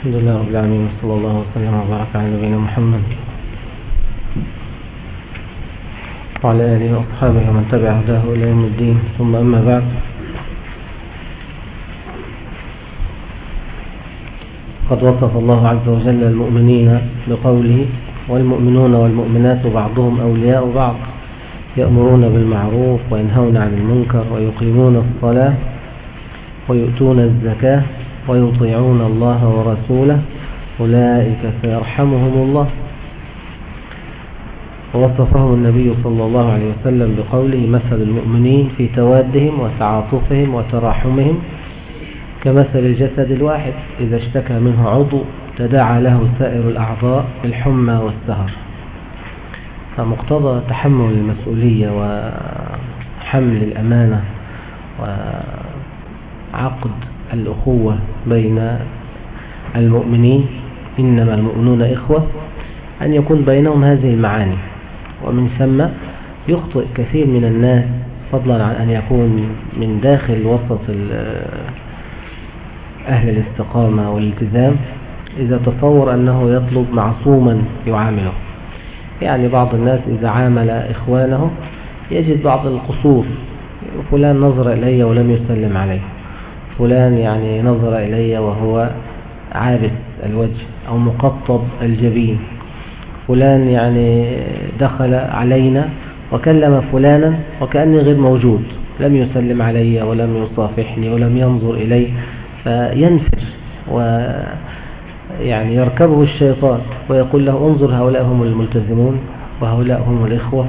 الحمد لله رب العالمين وصلى الله وسلم وبارك على نبينا محمد. وعلى آله وأصحابه ومن تبع هداه إلى يوم الدين ثم أما بعد. قد وصف الله عز وجل المؤمنين بقوله والمؤمنون والمؤمنات بعضهم أولياء بعض يأمرون بالمعروف وينهون عن المنكر ويقيمون الصلاة ويؤتون الزكاة ويطيعون الله ورسوله أولئك سيرحمهم الله. ووصفهم النبي صلى الله عليه وسلم بقوله مثل المؤمنين في توادهم وتعاطفهم وتراحمهم كمثل الجسد الواحد إذا اشتكى منه عضو تداعى له سائر الأعضاء بالحمى والسهر. فمقتضى تحمل المسؤولية وحمل الأمانة وعقد الأخوة بين المؤمنين إنما المؤمنون إخوة أن يكون بينهم هذه المعاني. ومن ثم يخطئ كثير من الناس فضلا عن أن يكون من داخل وسط أهل الاستقامة والالتزام إذا تصور أنه يطلب معصوما يعامله. يعني بعض الناس إذا عامل إخوانه يجد بعض القصور فلان نظر إلي ولم يسلم علي. فلان يعني نظر إلي وهو عابس الوجه أو مقطب الجبين. فلان يعني دخل علينا وكلم فلانا وكأني غير موجود لم يسلم علي ولم يصافحني ولم ينظر إلي فينفر ويعني يركبه الشيطان ويقول له انظر هؤلاء هم الملتزمون وهؤلاء هم الإخوة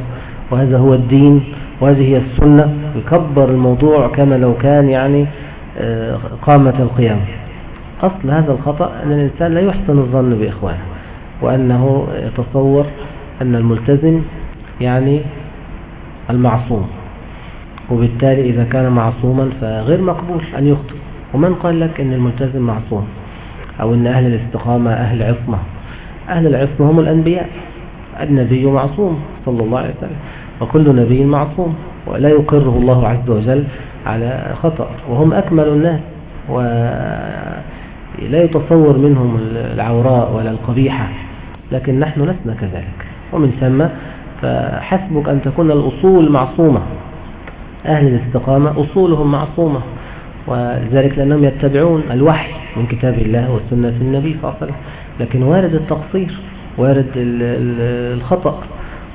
وهذا هو الدين وهذه هي السنة. يكبر الموضوع كما لو كان يعني قامة القيامة. أصل هذا الخطأ أن الإنسان لا يحسن الظن بإخوانه وأنه يتصور أن الملتزم يعني المعصوم وبالتالي إذا كان معصوما فغير مقبول أن يخطئ. ومن قال لك أن الملتزم معصوم؟ أو أن أهل الاستقامة أهل عصمة أهل العصمة هم الأنبياء. النبي معصوم صلى الله عليه وسلم وكل نبي معصوم ولا يقره الله عز وجل على خطأ وهم أكمل الناس ولا يتصور منهم العوراء ولا القبيحة لكن نحن لسنا كذلك. ومن ثم فحسبك أن تكون الأصول معصومة أهل الاستقامة أصولهم معصومة وذلك لأنهم يتبعون الوحي من كتاب الله والسنة النبي صلى الله عليه وسلم. لكن وارد التقصير وارد الخطأ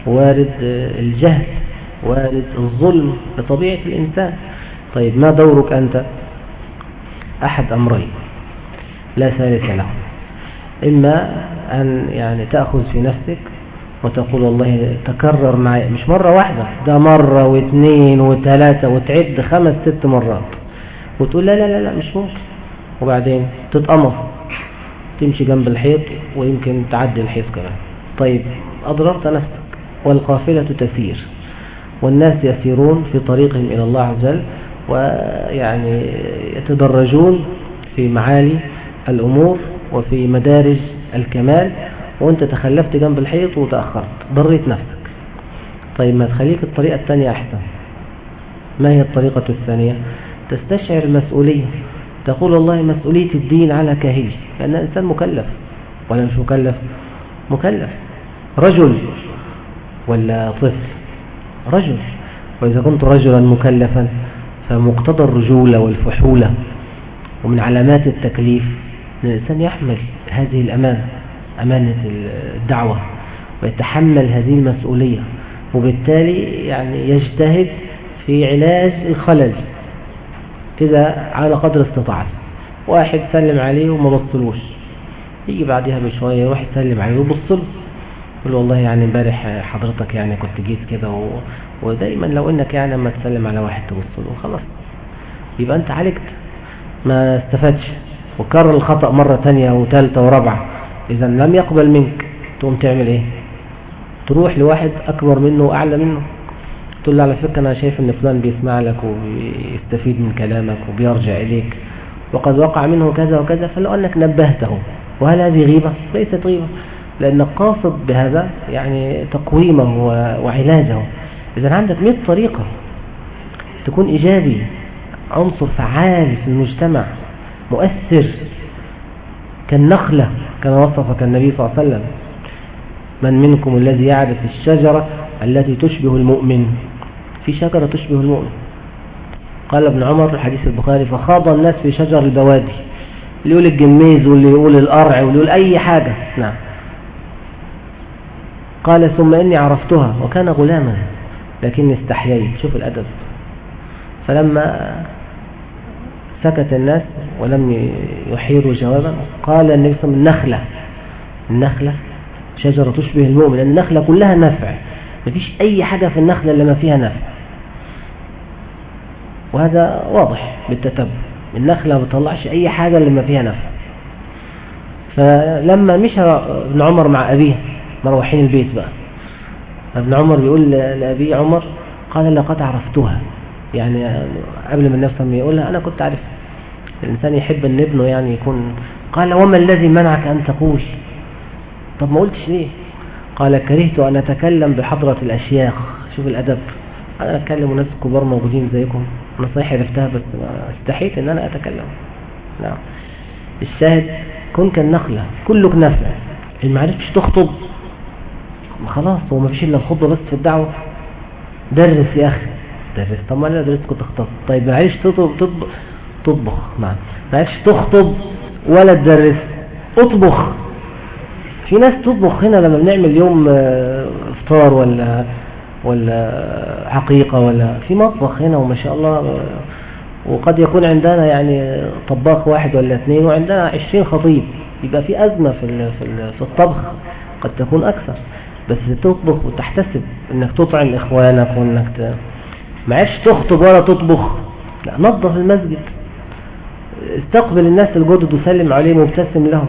وارد الجهل وارد الظلم بطبيعة الإنسان. طيب ما دورك أنت؟ أحد أمرين. لا ثالث له. إما أن يعني تأخذ في نفسك وتقول والله تكرر معي مش مرة واحدة ده مرة واثنين وثلاثة وتعد خمس ست مرات. وتقول لا لا لا, لا مش ممكن. وبعدين تتأمر تمشي جنب الحيط ويمكن تعدي الحيط كمان. طيب أضررت نفسك والقافلة تسير والناس يسيرون في طريقهم إلى الله عز وجل. ويعني يتدرجون في معالي الأمور وفي مدارج الكمال وأنت تخلفت جنب الحيط وتأخرت ضريت نفسك. طيب ما تخليك الطريقة الثانية أحسن. ما هي الطريقة الثانية؟ تستشعر المسؤولية. تقول والله مسؤولية الدين على كاهلي لأن الإنسان مكلف. ولا مش مكلف؟ مكلف. رجل ولا طفل؟ رجل. وإذا كنت رجلا مكلفا فمقتضى الرجولة والفحولة ومن علامات التكليف أن الإنسان يحمل هذه الأمانة أمانة الدعوة ويتحمل هذه المسؤولية وبالتالي يعني يجتهد في علاج الخلل. كده على قدر استطاعته. واحد سلم عليه وما بصلوش يجي بعدها بشوية يروح يسلم عليه ويبص له والله يعني امبارح حضرتك يعني كنت جيت كده و... ودايما لو إنك يعني لما تسلم على واحد تبص له خلاص. يبقى أنت عالجت. ما استفادش وكرر الخطأ مرة تانية وثالثة ورابعة. اذا لم يقبل منك. تقوم تعمل إيه؟ تروح لواحد أكبر منه وأعلى منه. تقول له على فكرة أنا شايف إن فلان بيسمع لك ويستفيد من كلامك وبيرجع إليك. وقد وقع منه كذا وكذا فلو أنك نبهته وهل هذه غيبة؟ ليست غيبة. لانك قاصد بهذا يعني تقويمه وعلاجه. اذا عندك 100 طريقة تكون إيجابي عنصر فعال في المجتمع مؤثر كالنخلة كما وصفك النبي صلى الله عليه وسلم. من منكم الذي يعرف الشجرة التي تشبه المؤمن؟ في شجرة تشبه المؤمن. قال ابن عمر الحديث البخاري فخاض الناس في شجر البوادي اللي يقول الجميز واللي يقول القرع واللي يقول أي حاجة. نعم. قال ثم إني عرفتها وكان غلاما لكني استحييت. شوف الأدب. فلما سكت الناس ولم يحيروا جوابا قال النبي صلى الله عليه وسلم النخلة. النخلة شجرة تشبه المؤمن لأن النخلة كلها نفع. مفيش أي حاجة في النخلة اللي ما فيها نفع. وهذا واضح بالتتبع. النخلة ما بتطلعش أي حاجة اللي ما فيها نفع. فلما مشى ابن عمر مع أبيه مروحين البيت بقى. ابن عمر بيقول لأبي عمر قال لقد عرفتها. يعني قبل ما النفس يقولها أنا كنت عارف. الإنسان يحب أن ابنه يعني يكون. قال وما الذي منعك أن تقول؟ طب ما قلتش ليه؟ قال كرهت أن أتكلم بحضرة الأشياخ. شوف الأدب. أنا أتكلم ناس كبار موجودين زيكم. صحيح عرفتها بس استحيت أن أنا أتكلم. نعم. الشاهد كن كالنخلة. كلك نفع إن ما عرفتش تخطب. خلاص هو ما فيش إلا الخطبة بس في الدعوة. درس يا أخي. درس. طب ما أنا درست كنت أخطب. طيب عرفتش تطبخ. تطبخ نعم عرفتش تخطب ولا تدرس. اطبخ. في ناس تطبخ هنا لما بنعمل يوم آه، إفطار ولا ولا حقيقة ولا. في مطبخ هنا وما شاء الله آه، وقد يكون عندنا يعني طباخ واحد ولا اثنين وعندنا عشرين خطيب. يبقى في أزمة في في الطبخ. قد تكون أكثر. بس تطبخ وتحتسب إنك تطعم إخوانك وإنك ت... ما عادش تخطب ولا تطبخ. لا نظف المسجد. استقبل الناس الجدد وسلم عليهم وابتسم لهم.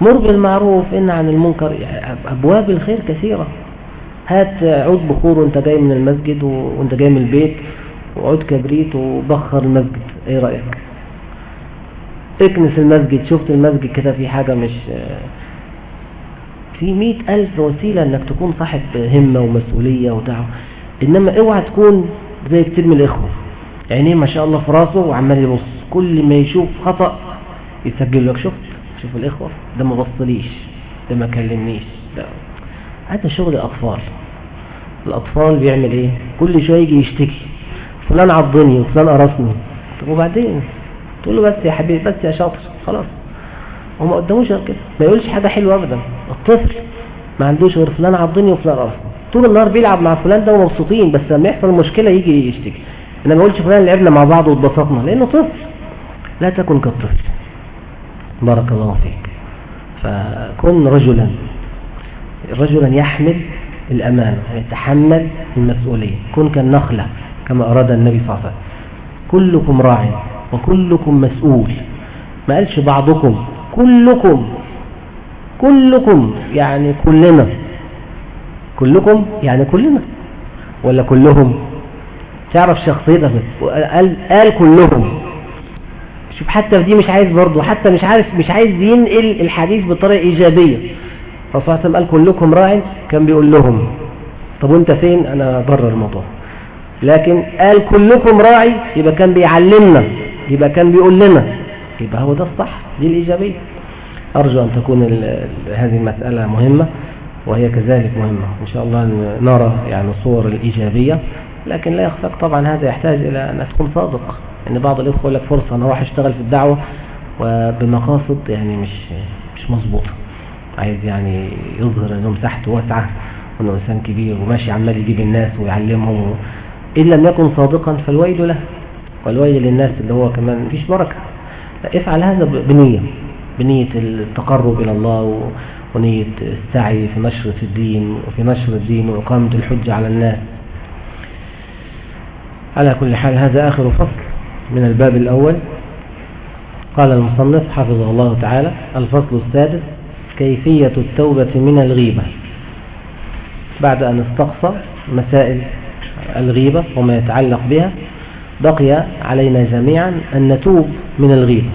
مر بالمعروف إن عن المنكر. أبواب الخير كثيرة. هات عود بخور وأنت جاي من المسجد وأنت جاي من البيت. وعود كبريت وبخر المسجد. إيه رأيك؟ اكنس المسجد. شفت المسجد كده في حاجة مش في مئة ألف وسيلة إنك تكون صاحب همة ومسؤولية ودعوة. إنما اوعى تكون زي كتير من الإخوة. عينيه ما شاء الله في راسه وعمال يبص. كل ما يشوف خطأ يسجل لك. شفت شوف الإخوة. ده ما بصليش ده ما كلمنيش ده. هذا شغل الأطفال. الأطفال بيعمل إيه؟ كل شوية يجي يشتكي. فلان عضني وفلان قرصني. طب وبعدين؟ تقول له بس يا حبيبي بس يا شاطر. خلاص. هو ما قداموش غير كده. ما يقولش حاجة حلوة أبدا. الطفل ما عندوش غير فلان عضني وفلان قرصني طول النهار بيلعب مع فلان ده ومبسوطين بس لما يحصل مشكلة يجي يشتكي. أنا ما اقولش فلان لعبنا مع بعض واتبسطنا. لأنه طفل. لا تكن كالطفل. بارك الله فيك. فكن رجلا. رجلا يحمل الأمانة يتحمل المسؤولية. كن كالنخلة كما أراد النبي صلى الله عليه وسلم. كلكم راع وكلكم مسؤول. ما قالش بعضكم كلكم كلكم يعني كلنا. كلكم يعني كلنا. ولا كلهم؟ تعرف شخصيتك؟ قال, قال كلهم. شوف حتى في دي مش عايز برضه حتى مش عارف مش عايز ينقل الحديث بطريقة إيجابية. الرسول صلى قال كلكم راع كان بيقول لهم. طب وأنت فين؟ أنا بره الموضوع. لكن قال كلكم راعي يبقى كان بيعلمنا يبقى كان بيقول لنا. يبقى هو ده الصح دي الإيجابية أرجو أن تكون هذه المسألة مهمة وهي كذلك مهمة. إن شاء الله نرى يعني صور الإيجابية لكن لا يخفق. طبعا هذا يحتاج إلى أن تكون صادق. يعني بعض يقول لك فرصة أنا أروح أشتغل في الدعوة وبمقاصد يعني مش مش مظبوطه عايز يعني يظهر انه مساحته واسعة وإنه إنسان كبير وماشي عمال يجيب الناس ويعلمهم إن لم يكن صادقا فالويل له. والويل للناس اللي هو كمان مفيش بركة. افعل هذا بنية بنية التقرب إلى الله ونية السعي في نشر الدين وفي نشر الدين وإقامة الحجة على الناس. على كل حال هذا آخر فصل من الباب الأول. قال المصنف حفظه الله تعالى الفصل السادس كيفية التوبة من الغيبة. بعد أن استقصى مسائل الغيبة وما يتعلق بها بقي علينا جميعا أن نتوب من الغيبة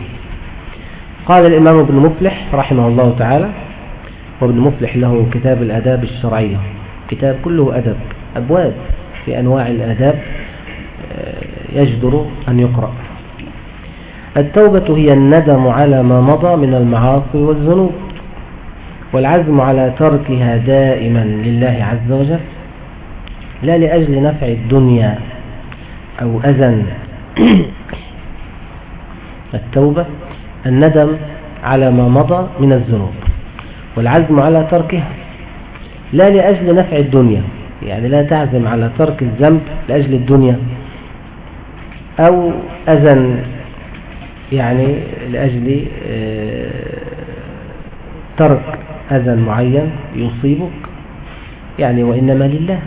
قال الإمام ابن مفلح رحمه الله تعالى وابن مفلح له كتاب الأداب الشرعية كتاب كله أدب أبواب في أنواع الأداب يجدر أن يقرأ. التوبة هي الندم على ما مضى من المعاصي والذنوب والعزم على تركها دائما لله عز وجل لا لأجل نفع الدنيا. أو أذى التوبة الندم على ما مضى من الذنوب والعزم على تركها. لا لأجل نفع الدنيا يعني لا تعزم على ترك الذنب لأجل الدنيا. أو أذى يعني لأجل آه، ترك أذى معين يصيبك يعني وإنما لله.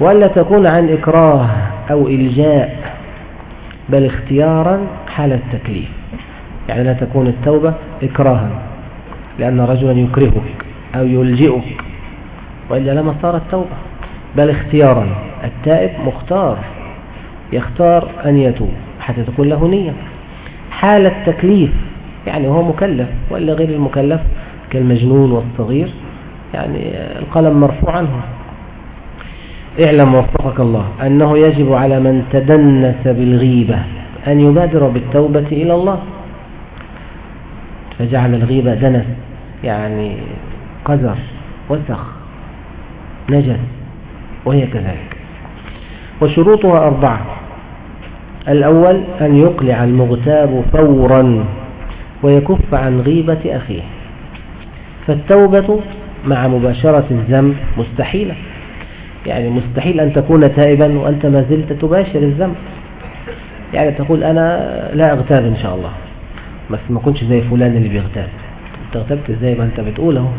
وألا تكون عن إكراه. أو إلجاء بل اختيارا حال التكليف. يعني لا تكون التوبة إكراها لأن رجلا يكرهك أو يلجئك وإلا لما صارت توبة بل اختيارا التائب مختار يختار أن يتوب حتى تكون له نية. حال التكليف يعني هو مكلف وإلا غير المكلف كالمجنون والصغير يعني القلم مرفوع عنه. اعلم وفقك الله أنه يجب على من تدنس بالغيبة أن يبادر بالتوبة إلى الله. فجعل الغيبة دنس يعني قذر وسخ نجس وهي كذلك. وشروطها أربعة. الأول أن يقلع المغتاب فورا ويكف عن غيبة أخيه. فالتوبة مع مباشرة الذنب مستحيلة. يعني مستحيل أن تكون تائبا وأنت ما زلت تباشر الذنب. يعني تقول أنا لا أغتاب إن شاء الله. بس ما كنتش زي فلان اللي بيغتاب. أنت اغتبت إزاي ما أنت بتقوله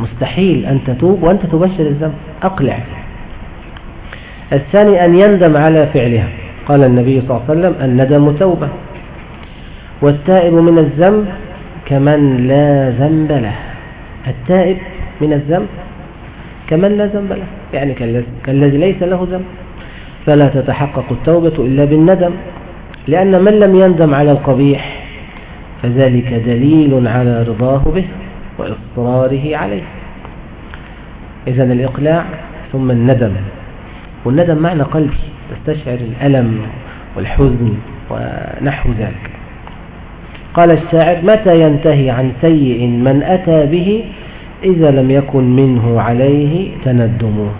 مستحيل أن تتوب وأنت تبشر الذنب. أقلع. الثاني أن يندم على فعلها. قال النبي صلى الله عليه وسلم الندم توبة. والتائب من الذنب كمن لا ذنب له. التائب من الذنب كمن لا ذنب له. يعني كالذي ليس له ذنب. فلا تتحقق التوبة إلا بالندم. لأن من لم يندم على القبيح فذلك دليل على رضاه به وإصراره عليه. إذا الإقلاع ثم الندم. والندم معنى قلبي. تستشعر الألم والحزن ونحو ذلك. قال الشاعر متى ينتهي عن سيء من أتى به إذا لم يكن منه عليه تندمه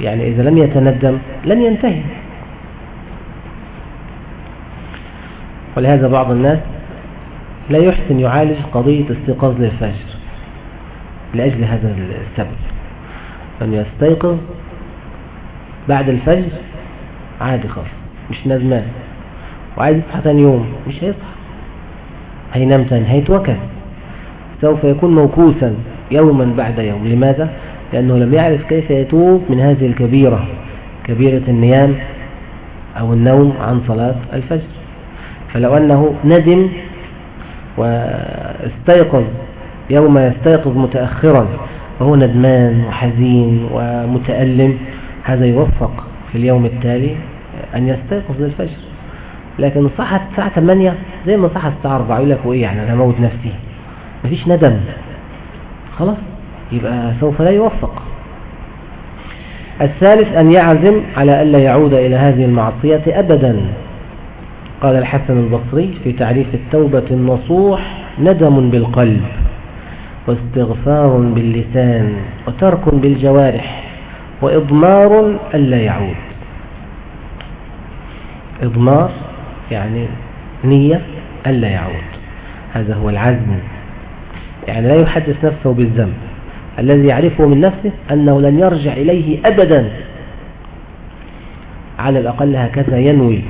يعني إذا لم يتندم لن ينتهي. ولهذا بعض الناس لا يحسن يعالج قضية استيقاظ للفجر لأجل هذا السبب. أن يستيقظ بعد الفجر عادي خالص مش ندمان. وعايز يصحى ثاني يوم مش هيصحى. هينام ثاني هيتوكل. سوف يكون موكوسا يوما بعد يوم. لماذا؟ لأنه لم يعرف كيف يتوب من هذه الكبيرة كبيرة النيام أو النوم عن صلاة الفجر. فلو أنه ندم واستيقظ يوم يستيقظ متأخرا وهو ندمان وحزين ومتألم هذا يوفق في اليوم التالي أن يستيقظ للفجر. لكن صحت الساعة 8 زي ما صحت الساعة 4 يقول لك وإيه يعني أنا موت نفسي. مفيش ندم. خلاص؟ يبقى سوف لا يوفق. الثالث أن يعزم على ألا يعود إلى هذه المعصية أبدا. قال الحسن البصري في تعريف التوبة النصوح ندم بالقلب واستغفار باللسان وترك بالجوارح وإضمار ألا يعود. إضمار يعني نية ألا يعود. هذا هو العزم. يعني لا يحدث نفسه بالذنب. الذي يعرفه من نفسه أنه لن يرجع إليه أبدا. على الأقل هكذا ينوي.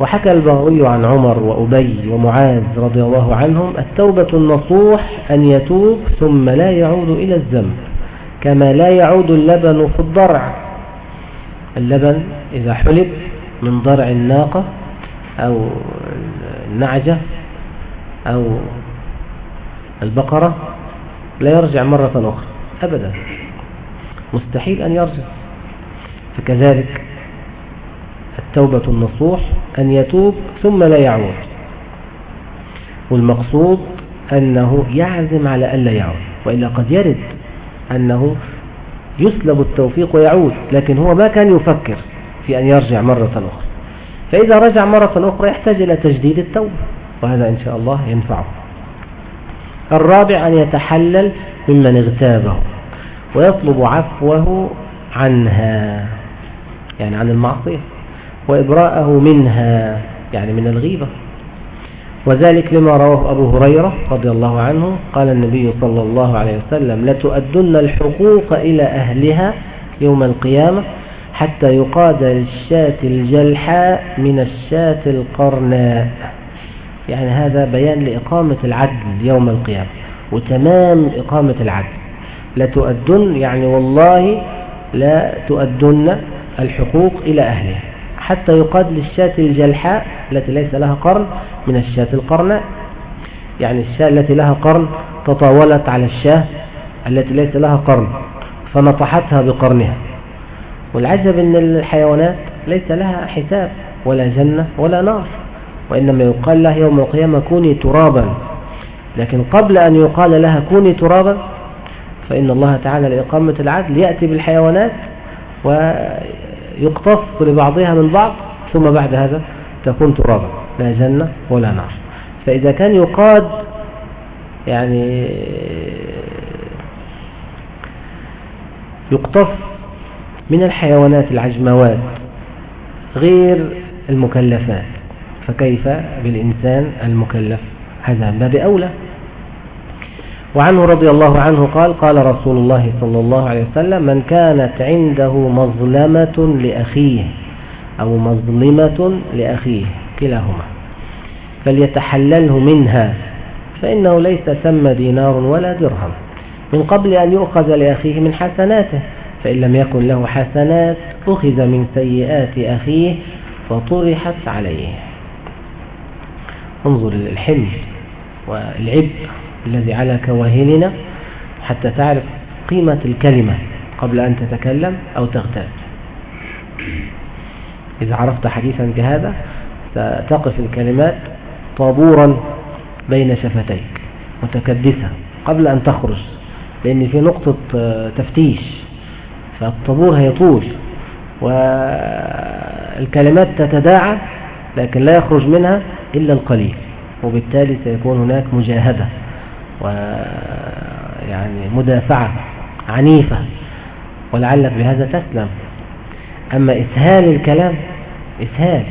وحكى البغوي عن عمر وأبي ومعاذ رضي الله عنهم التوبة النصوح أن يتوب ثم لا يعود إلى الذنب كما لا يعود اللبن في الضرع. اللبن إذا حلب من ضرع الناقة أو النعجة أو البقرة لا يرجع مرة أخرى أبدا. مستحيل أن يرجع. فكذلك التوبة النصوح أن يتوب ثم لا يعود. والمقصود أنه يعزم على ألا يعود. وإلا قد يرد أنه يسلب التوفيق ويعود لكن هو ما كان يفكر في أن يرجع مرة أخرى. فإذا رجع مرة أخرى يحتاج إلى تجديد التوبة وهذا إن شاء الله ينفعه. الرابع أن يتحلل ممن اغتابه ويطلب عفوه عنها يعني عن المعصية وإبراءه منها يعني من الغيبة. وذلك لما رواه أبو هريرة رضي الله عنه قال النبي صلى الله عليه وسلم لتؤدن الحقوق إلى أهلها يوم القيامة حتى يقاد للشاة الجلحاء من الشاة القرناء. يعني هذا بيان لإقامة العدل يوم القيامة وتمام إقامة العدل. لا تؤدن يعني والله لا تؤدن الحقوق إلى أهلها. حتى يقاد للشاة الجلحاء التي ليس لها قرن من الشاة القرناء. يعني الشاة التي لها قرن تطاولت على الشاة التي ليس لها قرن فنطحتها بقرنها. والعجب إن الحيوانات ليس لها حساب ولا جنة ولا نار. وإنما يقال لها يوم القيامة كوني ترابا. لكن قبل أن يقال لها كوني ترابا فإن الله تعالى لإقامة العدل يأتي بالحيوانات ويقتص لبعضها من بعض ثم بعد هذا تكون ترابا لا جنة ولا نار. فإذا كان يقاد يعني يقتص من الحيوانات العجموات غير المكلفات. فكيف بالإنسان المكلف؟ هذا باب أولى. وعنه رضي الله عنه قال قال رسول الله صلى الله عليه وسلم من كانت عنده مظلمة لأخيه أو مظلمة لأخيه كلاهما فليتحلله منها فإنه ليس ثم دينار ولا درهم. من قبل أن يؤخذ لأخيه من حسناته فإن لم يكن له حسنات أخذ من سيئات أخيه فطرحت عليه. انظر الحمل والعبء الذي على كواهننا حتى تعرف قيمة الكلمة قبل أن تتكلم أو تغتاب. إذا عرفت حديثا كهذا ستقف الكلمات طابورا بين شفتيك متكدسة قبل أن تخرج لأن في نقطة تفتيش فالطابور هيطول والكلمات تتداعى لكن لا يخرج منها إلا القليل وبالتالي سيكون هناك مجاهدة ويعني مدافعة عنيفة ولعلك بهذا تسلم. أما إسهال الكلام إسهال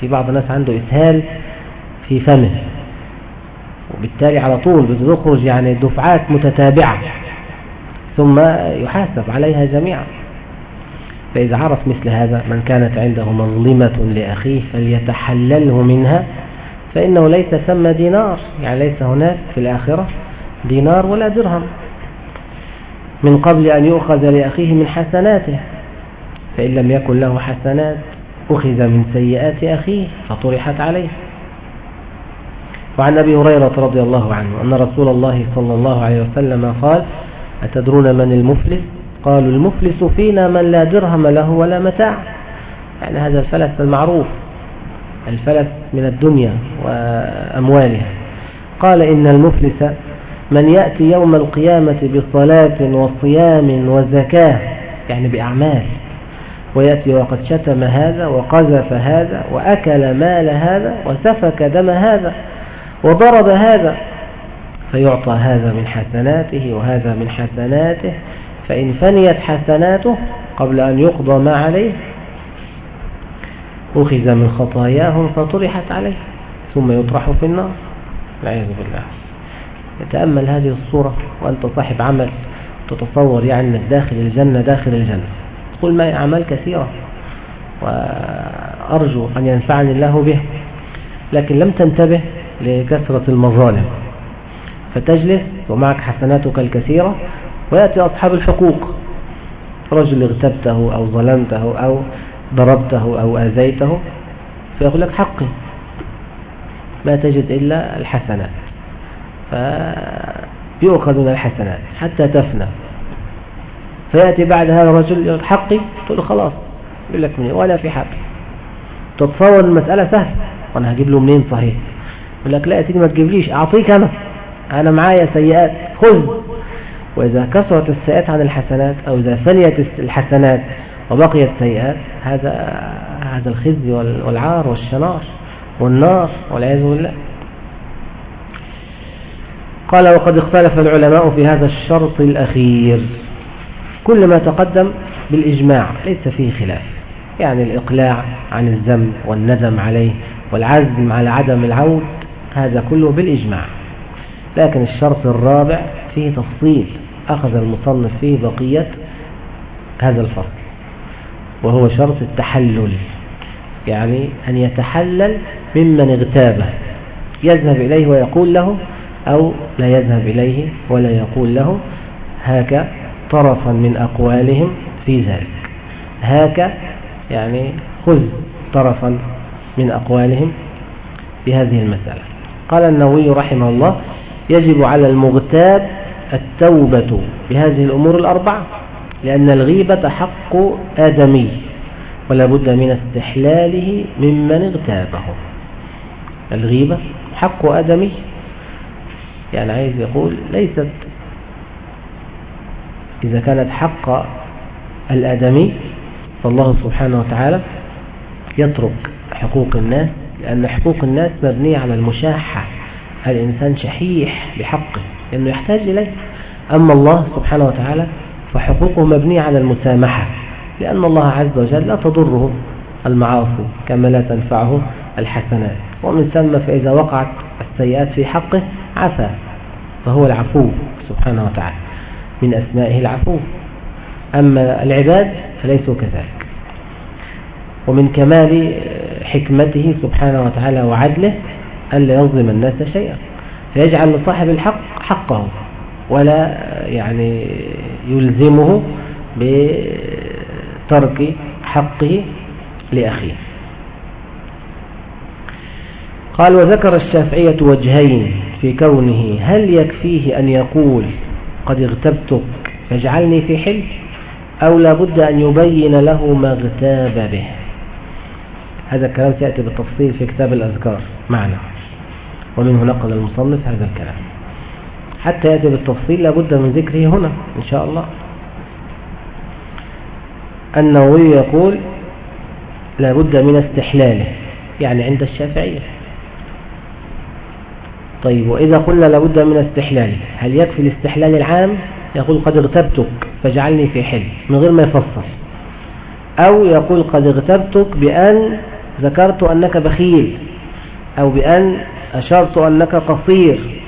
في بعض الناس عنده إسهال في فمه وبالتالي على طول بتخرج يعني دفعات متتابعة ثم يحاسب عليها جميعا. فإذا عرف مثل هذا من كانت عنده مظلمة لأخيه فليتحلله منها فإنه ليس ثم دينار يعني ليس هناك في الآخرة دينار ولا درهم. من قبل أن يؤخذ لأخيه من حسناته فإن لم يكن له حسنات أخذ من سيئات أخيه فطرحت عليه. وعن أبي هريرة رضي الله عنه أن رسول الله صلى الله عليه وسلم قال أتدرون من المفلس؟ قالوا المفلس فينا من لا درهم له ولا متاع. يعني هذا الفلس المعروف الفلس من الدنيا وأموالها. قال إن المفلس من يأتي يوم القيامة بصلاة وصيام وزكاة يعني بأعمال ويأتي وقد شتم هذا وقذف هذا وأكل مال هذا وسفك دم هذا وضرب هذا فيعطى هذا من حسناته وهذا من حسناته. فإن فنيت حسناته قبل أن يقضى ما عليه أخذ من خطاياهم فطرحت عليه ثم يطرح في النار. والعياذ بالله. يتأمل هذه الصورة وأنت صاحب عمل تتصور يعني أنك داخل الجنة داخل الجنة. تقول معي أعمال كثيرة وأرجو أن ينفعني الله به لكن لم تنتبه لكثرة المظالم. فتجلس ومعك حسناتك الكثيرة ويأتي أصحاب الحقوق. رجل اغتبته أو ظلمته أو ضربته أو آذيته فيقول لك حقي. ما تجد إلا الحسنات فيؤخذ من الحسنات حتى تفنى. فيأتي بعد هذا الرجل حقي؟ تقول خلاص يقول لك منين؟ ولا في حق. تتصور المسألة سهلة. وأنا هجيب له منين صحيح؟ يقول لك لا يا سيدي ما تجيبليش أعطيك أنا. أنا معايا سيئات. خذ. وإذا كثرت السيئات عن الحسنات أو إذا فنيت الحسنات وبقيت سيئات هذا هذا الخزي والعار والشنار والنار والعياذ بالله. قال وقد اختلف العلماء في هذا الشرط الأخير. كل ما تقدم بالإجماع ليس فيه خلاف يعني الإقلاع عن الذنب والندم عليه والعزم على عدم العود هذا كله بالإجماع. لكن الشرط الرابع فيه تفصيل أخذ المصنف فيه بقية هذا الفصل وهو شرط التحلل يعني أن يتحلل ممن اغتابه يذهب إليه ويقول له أو لا يذهب إليه ولا يقول له هاك طرفا من أقوالهم في ذلك هاك يعني خذ طرفا من أقوالهم في هذه المسألة. قال النووي رحمه الله يجب على المغتاب التوبة بهذه الأمور الأربعة لأن الغيبة حق آدمي ولا بد من استحلاله ممن اغتابه. الغيبة حق آدمي يعني عايز يقول ليست إذا كانت حق الآدمي فالله سبحانه وتعالى يترك حقوق الناس لأن حقوق الناس مبنية على المشاحة الإنسان شحيح بحقه. لأنه يحتاج إليه. أما الله سبحانه وتعالى فحقوقه مبنية على المسامحة لأن الله عز وجل لا تضره المعاصي كما لا تنفعه الحسنات. ومن ثم فإذا وقعت السيئات في حقه عفى فهو العفو سبحانه وتعالى من أسمائه العفو. أما العباد فليسوا كذلك. ومن كمال حكمته سبحانه وتعالى وعدله ألا يظلم الناس شيئا. فيجعل لصاحب الحق حقه ولا يعني يلزمه بترك حقه لأخيه. قال وذكر الشافعية وجهين في كونه هل يكفيه أن يقول قد اغتبتك فاجعلني في حل أو لابد أن يبين له ما اغتاب به؟ هذا الكلام سيأتي بالتفصيل في كتاب الأذكار معنا. ومنه نقل المصنف هذا الكلام. حتى يأتي بالتفصيل لابد من ذكره هنا إن شاء الله. النووي يقول لابد من استحلاله يعني عند الشافعية. طيب وإذا قلنا لابد من استحلاله هل يكفي الاستحلال العام؟ يقول قد اغتبتك فاجعلني في حل من غير ما يفصل أو يقول قد اغتبتك بأن ذكرت أنك بخيل أو بأن أشرت أنك قصير.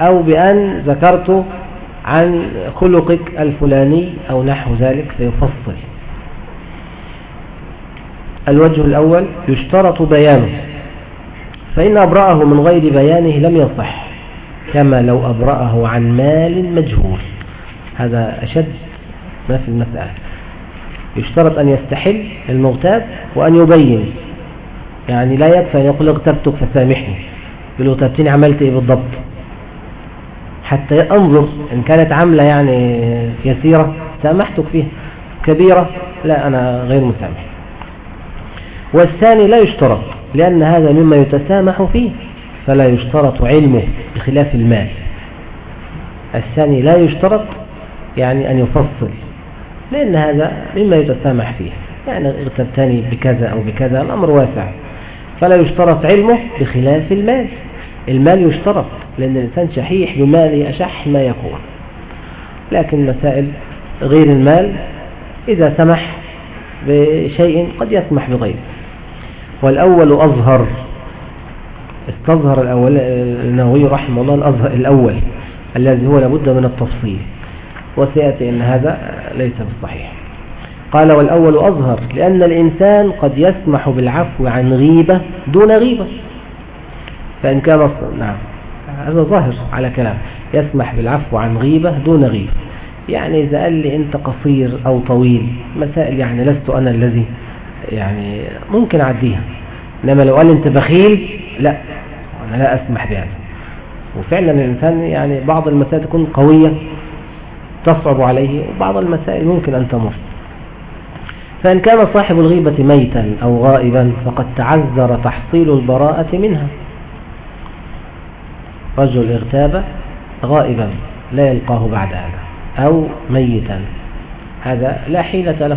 أو بأن ذكرت عن خلقك الفلاني أو نحو ذلك فيفصل. الوجه الأول يشترط بيانه فإن أبرأه من غير بيانه لم يصح كما لو أبرأه عن مال مجهول. هذا أشد ما في المسألة. يشترط أن يستحل المغتاب وأن يبين يعني لا يكفى أن يقول اغتبتك فسامحني يقول اغتبتني عملت إيه بالضبط؟ حتى انظر إن كانت عاملة يعني يسيرة سامحتك فيها. كبيرة؟ لا أنا غير مسامح. والثاني لا يشترط لأن هذا مما يتسامح فيه فلا يشترط علمه بخلاف المال. الثاني لا يشترط يعني أن يفصل لأن هذا مما يتسامح فيه. يعني اغتبتني بكذا أو بكذا الأمر واسع. فلا يشترط علمه بخلاف المال. المال يشترط. لأن الإنسان شحيح بماله أشح ما يكون. لكن مسائل غير المال إذا سمح بشيء قد يسمح بغيره. والأول أظهر. استظهر الأول النووي رحمه الله الأظهر الأول الذي هو لابد من التفصيل. وسيأتي أن هذا ليس بالصحيح. قال والأول أظهر لأن الإنسان قد يسمح بالعفو عن غيبة دون غيبة. فإن كان نعم. هذا ظاهر على كلام. يسمح بالعفو عن غيبة دون غيبة. يعني إذا قال لي أنت قصير أو طويل مسائل يعني لست أنا الذي يعني ممكن أعديها. إنما لو قال أنت بخيل لا أنا لا أسمح بهذا. وفعلا الإنسان يعني بعض المسائل تكون قوية تصعب عليه وبعض المسائل ممكن أن تمر. فإن كان صاحب الغيبة ميتا أو غائبا فقد تعذر تحصيل البراءة منها. رجل اغتاب غائبا لا يلقاه بعد هذا أو ميتا. هذا لا حيلة له.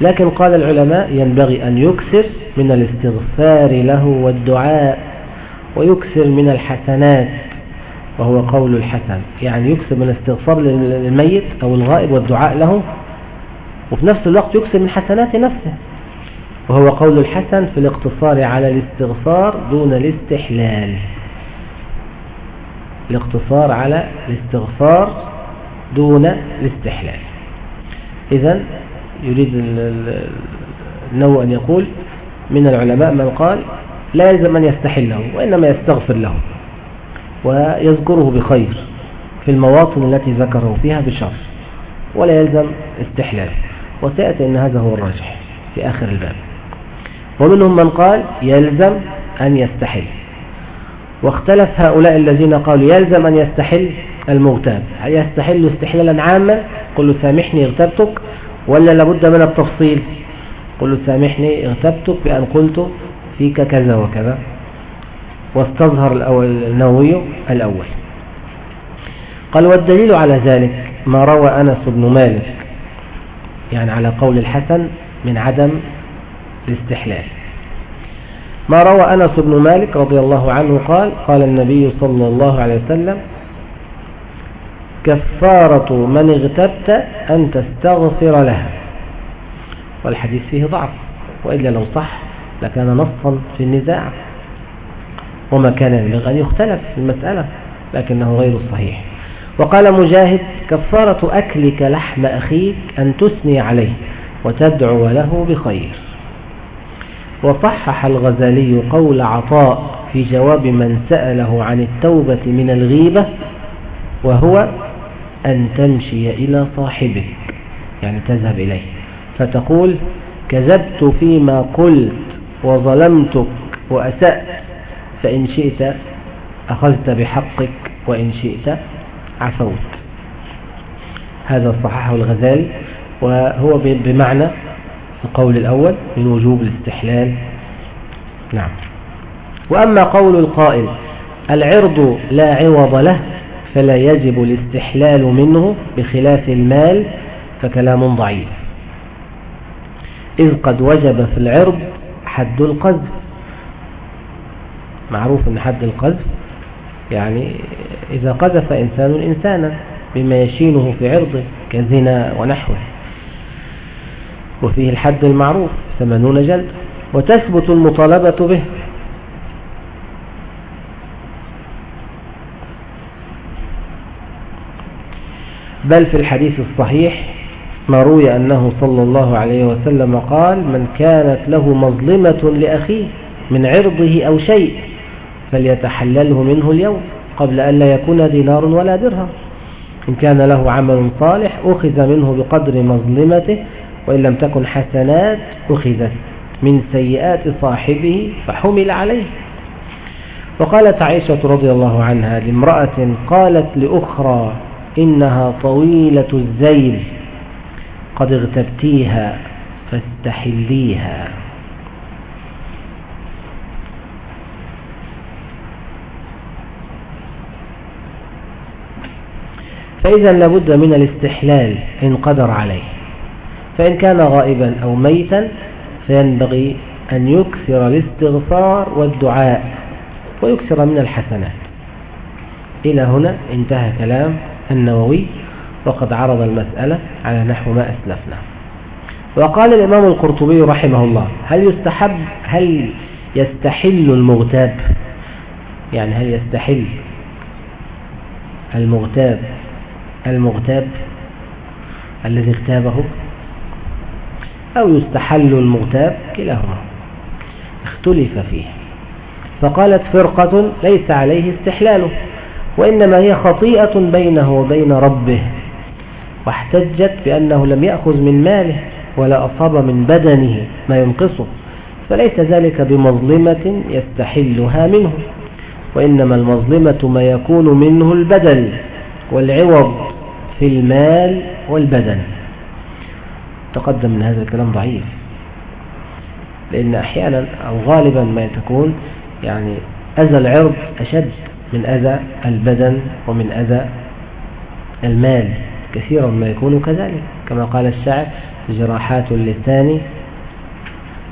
لكن قال العلماء ينبغي أن يكثر من الاستغفار له والدعاء ويكثر من الحسنات وهو قول الحسن. يعني يكثر من الاستغفار للميت أو الغائب والدعاء له وفي نفس الوقت يكثر من حسنات نفسه. وهو قول الحسن في الاقتصار على الاستغفار دون الاستحلال. الاقتصار على الاستغفار دون الاستحلال. إذا يريد النوع أن يقول من العلماء من قال لا يلزم أن يستحله وإنما يستغفر له ويذكره بخير في المواطن التي ذكره فيها بشر ولا يلزم استحلاله وسيأتي أن هذا هو الراجح في آخر الباب. ومنهم من قال يلزم أن يستحل. واختلف هؤلاء الذين قالوا يلزم أن يستحل المغتاب. هل يستحل استحلالا عاما؟ قل له سامحني اغتبتك. ولا لابد من التفصيل. قل له سامحني اغتبتك بأن قلت فيك كذا وكذا. واستظهر النووي الأول. قال والدليل على ذلك ما روى أنس بن مالك يعني على قول الحسن من عدم الاستحلال. ما روى أنس بن مالك رضي الله عنه قال قال النبي صلى الله عليه وسلم كفارة من اغتبت أن تستغفر لها. والحديث فيه ضعف وإلا لو صح لكان نصا في النزاع. وما كان ينبغي أن يختلف في المسألة لكنه غير صحيح. وقال مجاهد كفارة أكلك لحم أخيك أن تثني عليه وتدعو له بخير. وصحح الغزالي قول عطاء في جواب من سأله عن التوبة من الغيبة وهو أن تمشي إلى صاحبك يعني تذهب إليه. فتقول كذبت فيما قلت وظلمتك وأسأت فإن شئت أخذت بحقك وإن شئت عفوت. هذا صححه الغزالي وهو بمعنى القول الأول من وجوب الاستحلال. نعم. وأما قول القائل العرض لا عوض له فلا يجب الاستحلال منه بخلاف المال فكلام ضعيف. إذ قد وجب في العرض حد القذف. معروف أن حد القذف يعني إذا قذف إنسان إنسانا بما يشينه في عرضه كزنا ونحوه. وفيه الحد المعروف ثمانون جلد. وتثبت المطالبة به. بل في الحديث الصحيح ما روي أنه صلى الله عليه وسلم قال من كانت له مظلمة لأخيه من عرضه أو شيء فليتحلله منه اليوم قبل أن لا يكون دينار ولا درهم. إن كان له عمل صالح أخذ منه بقدر مظلمته وإن لم تكن حسنات أخذت من سيئات صاحبه فحمل عليه. وقالت عائشة رضي الله عنها لامرأة قالت لأخرى إنها طويلة الزيل قد اغتبتيها فاستحليها. فإذا لابد من الاستحلال إن قدر عليه. فإن كان غائبا أو ميتا فينبغي أن يكثر الاستغفار والدعاء ويكثر من الحسنات. إلى هنا انتهى كلام النووي وقد عرض المسألة على نحو ما أسلفنا. وقال الإمام القرطبي رحمه الله هل يستحب هل يستحل المغتاب؟ يعني هل يستحل المغتاب المغتاب الذي اغتابه؟ أو يستحل المغتاب كلاهما. اختلف فيه. فقالت فرقة ليس عليه استحلاله وإنما هي خطيئة بينه وبين ربه واحتجت بأنه لم يأخذ من ماله ولا أصاب من بدنه ما ينقصه فليس ذلك بمظلمة يستحلها منه وإنما المظلمة ما يكون منه البدل والعوض في المال والبدن. تقدم من هذا الكلام ضعيف. لأن أحيانا أو غالبا ما تكون يعني أذى العرض أشد من أذى البدن ومن أذى المال. كثيرا ما يكون كذلك. كما قال الشاعر جراحات اللسان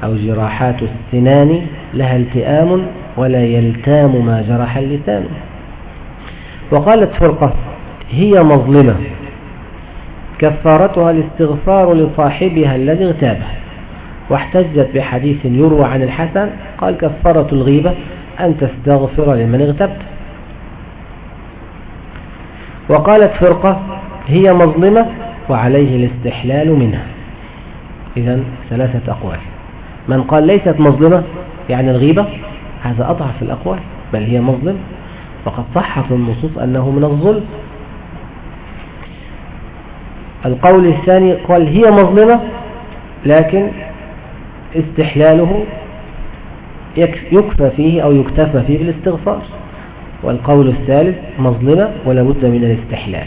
أو جراحات السنان لها التئام ولا يلتام ما جرح اللسان وقالت فرقة هي مظلمة. كفارتها الاستغفار لصاحبها الذي اغتابه واحتجت بحديث يروى عن الحسن قال كفارة الغيبة أن تستغفر لمن اغتبت. وقالت فرقة هي مظلمة وعليه الاستحلال منها. إذا ثلاثة أقوال. من قال ليست مظلمة يعني الغيبة هذا أضعف الأقوال. بل هي مظلمة وقد صح في النصوص أنه من الظلم. القول الثاني قال هي مظلمة لكن استحلاله يكفى فيه أو يكتفى فيه بالاستغفار. والقول الثالث مظلمة ولا بد من الاستحلال.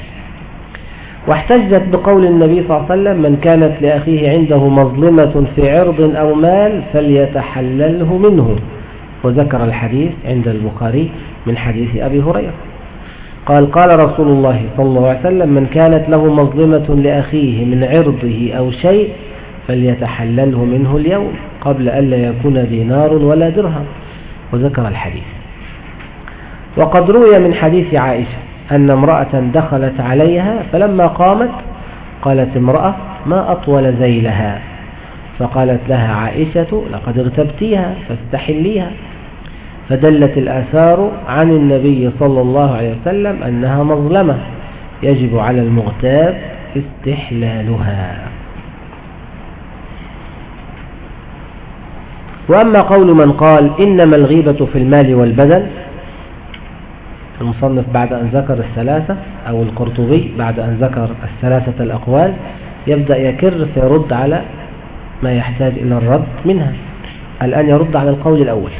واحتجت بقول النبي صلى الله عليه وسلم من كانت لأخيه عنده مظلمة في عرض أو مال فليتحلله منه. وذكر الحديث عند البخاري من حديث أبي هريرة. قال قال رسول الله صلى الله عليه وسلم من كانت له مظلمة لأخيه من عرضه أو شيء فليتحلله منه اليوم قبل ألا يكون دينار ولا درهم. وذكر الحديث. وقد روي من حديث عائشة أن امرأة دخلت عليها فلما قامت قالت امرأة ما أطول ذيلها فقالت لها عائشة لقد اغتبتيها فاستحليها. فدلت الآثار عن النبي صلى الله عليه وسلم أنها مظلمة يجب على المغتاب استحلالها. وأما قول من قال إنما الغيبة في المال والبدن المصنف بعد أن ذكر الثلاثة أو القرطبي بعد أن ذكر الثلاثة الأقوال يبدأ يكر فيرد على ما يحتاج إلى الرد منها. الآن يرد على القول الأول.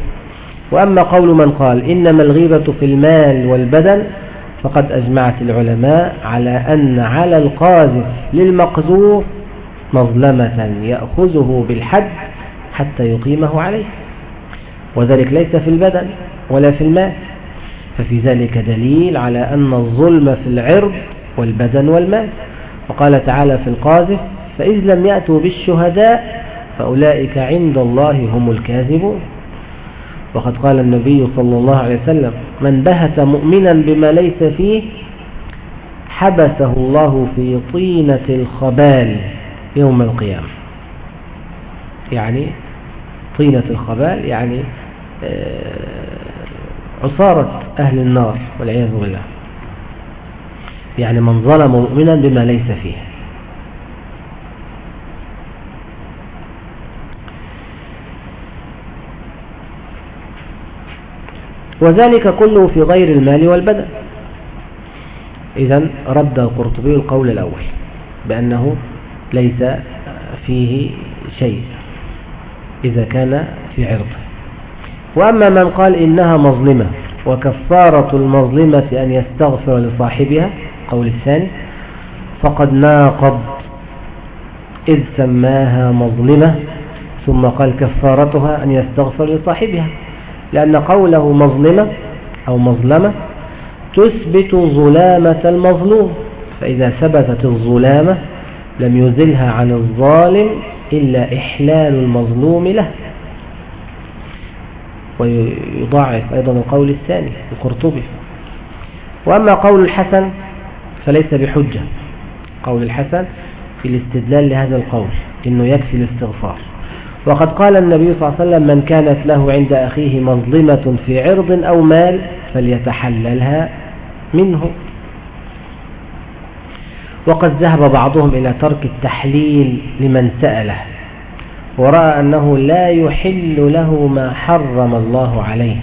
وأما قول من قال إنما الغيبة في المال والبدن فقد أجمعت العلماء على أن على القاذف للمقذوف مظلمة يأخذه بالحد حتى يقيمه عليه. وذلك ليس في البدن ولا في المال. ففي ذلك دليل على أن الظلم في العرض والبدن والمال. وقال تعالى في القاذف فإذ لم يأتوا بالشهداء فأولئك عند الله هم الكاذبون. وقد قال النبي صلى الله عليه وسلم من بهت مؤمنا بما ليس فيه حبسه الله في طينة الخبال يوم القيامة. يعني طينة الخبال يعني آه، عصارة أهل النار والعياذ بالله. يعني من ظلم مؤمنا بما ليس فيه. وذلك كله في غير المال والبدن. إذا رد القرطبي القول الأول بأنه ليس فيه شيء إذا كان في عرضه وأما من قال إنها مظلمة وكفارة المظلمة أن يستغفر لصاحبها قول الثاني فقد ناقض إذ سماها مظلمة ثم قال كفارتها أن يستغفر لصاحبها. لأن قوله مظلمة أو مظلمة تثبت ظلامة المظلوم فإذا ثبتت الظلامة لم يزلها عن الظالم إلا إحلال المظلوم له. ويضاعف أيضا القول الثاني القرطبي. وأما قول الحسن فليس بحجة. قول الحسن في الاستدلال لهذا القول إنه يكفي الاستغفار. وقد قال النبي صلى الله عليه وسلم من كانت له عند أخيه مظلمة في عرض أو مال فليتحللها منه. وقد ذهب بعضهم إلى ترك التحليل لمن سأله ورأى أنه لا يحل له ما حرم الله عليه.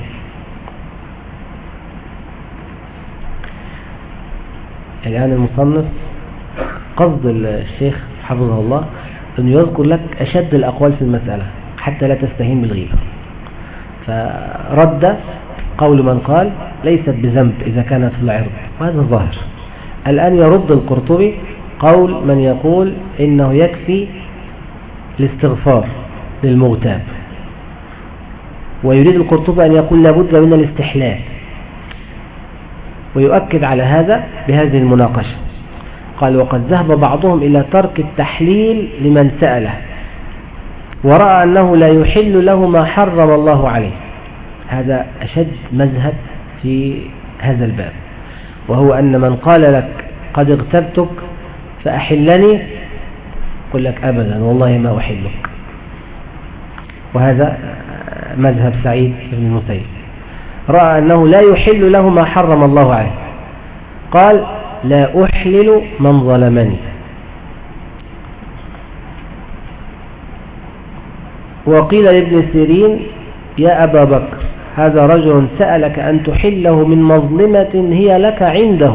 الآن المصنف قصد الشيخ حفظه الله أنه يذكر لك أشد الأقوال في المسألة حتى لا تستهين بالغيبة. فرد قول من قال ليست بذنب إذا كانت في العرض وهذا الظاهر الآن يرد القرطبي قول من يقول إنه يكفي الاستغفار للمغتاب. ويريد القرطبي أن يقول لابد من الاستحلال. ويؤكد على هذا بهذه المناقشة. قال وقد ذهب بعضهم إلى ترك التحليل لمن سأله ورأى أنه لا يحل له ما حرم الله عليه. هذا أشد مذهب في هذا الباب. وهو أن من قال لك قد اغتبتك فأحلني قل لك أبدا والله ما أحلك. وهذا مذهب سعيد بن المسيب. رأى أنه لا يحل له ما حرم الله عليه. قال لا أحلل من ظلمني. وقيل لابن سيرين يا أبا بكر هذا رجل سألك أن تحله من مظلمة هي لك عنده.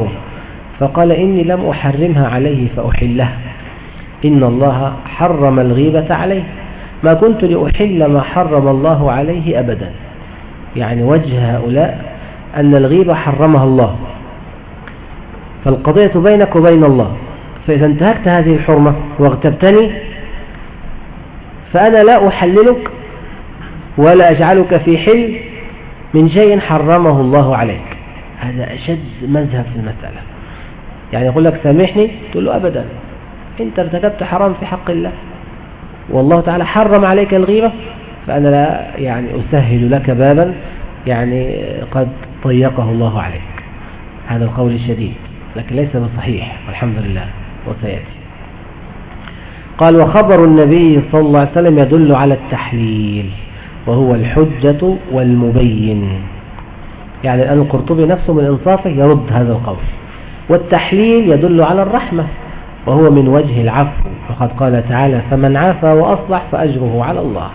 فقال إني لم أحرمها عليه فأحلها إن الله حرم الغيبة عليه. ما كنت لأحل ما حرم الله عليه أبدا. يعني وجه هؤلاء أن الغيبة حرمها الله. فالقضية بينك وبين الله. فإذا انتهكت هذه الحرمة واغتبتني فأنا لا أحللك ولا أجعلك في حل من شيء حرمه الله عليك. هذا أشد مذهب في المسألة. يعني يقول لك سامحني تقول له أبدا. إنت ارتكبت حرام في حق الله. والله تعالى حرم عليك الغيبة فأنا لا يعني أسهل لك بابا يعني قد ضيقه الله عليك. هذا القول الشديد. لكن ليس بصحيح والحمد لله وسيأتي. قال وخبر النبي صلى الله عليه وسلم يدل على التحليل وهو الحجة والمبين. يعني الآن القرطبي نفسه من إنصافه يرد هذا القول. والتحليل يدل على الرحمة وهو من وجه العفو. وقد قال تعالى فمن عافى وأصلح فأجره على الله.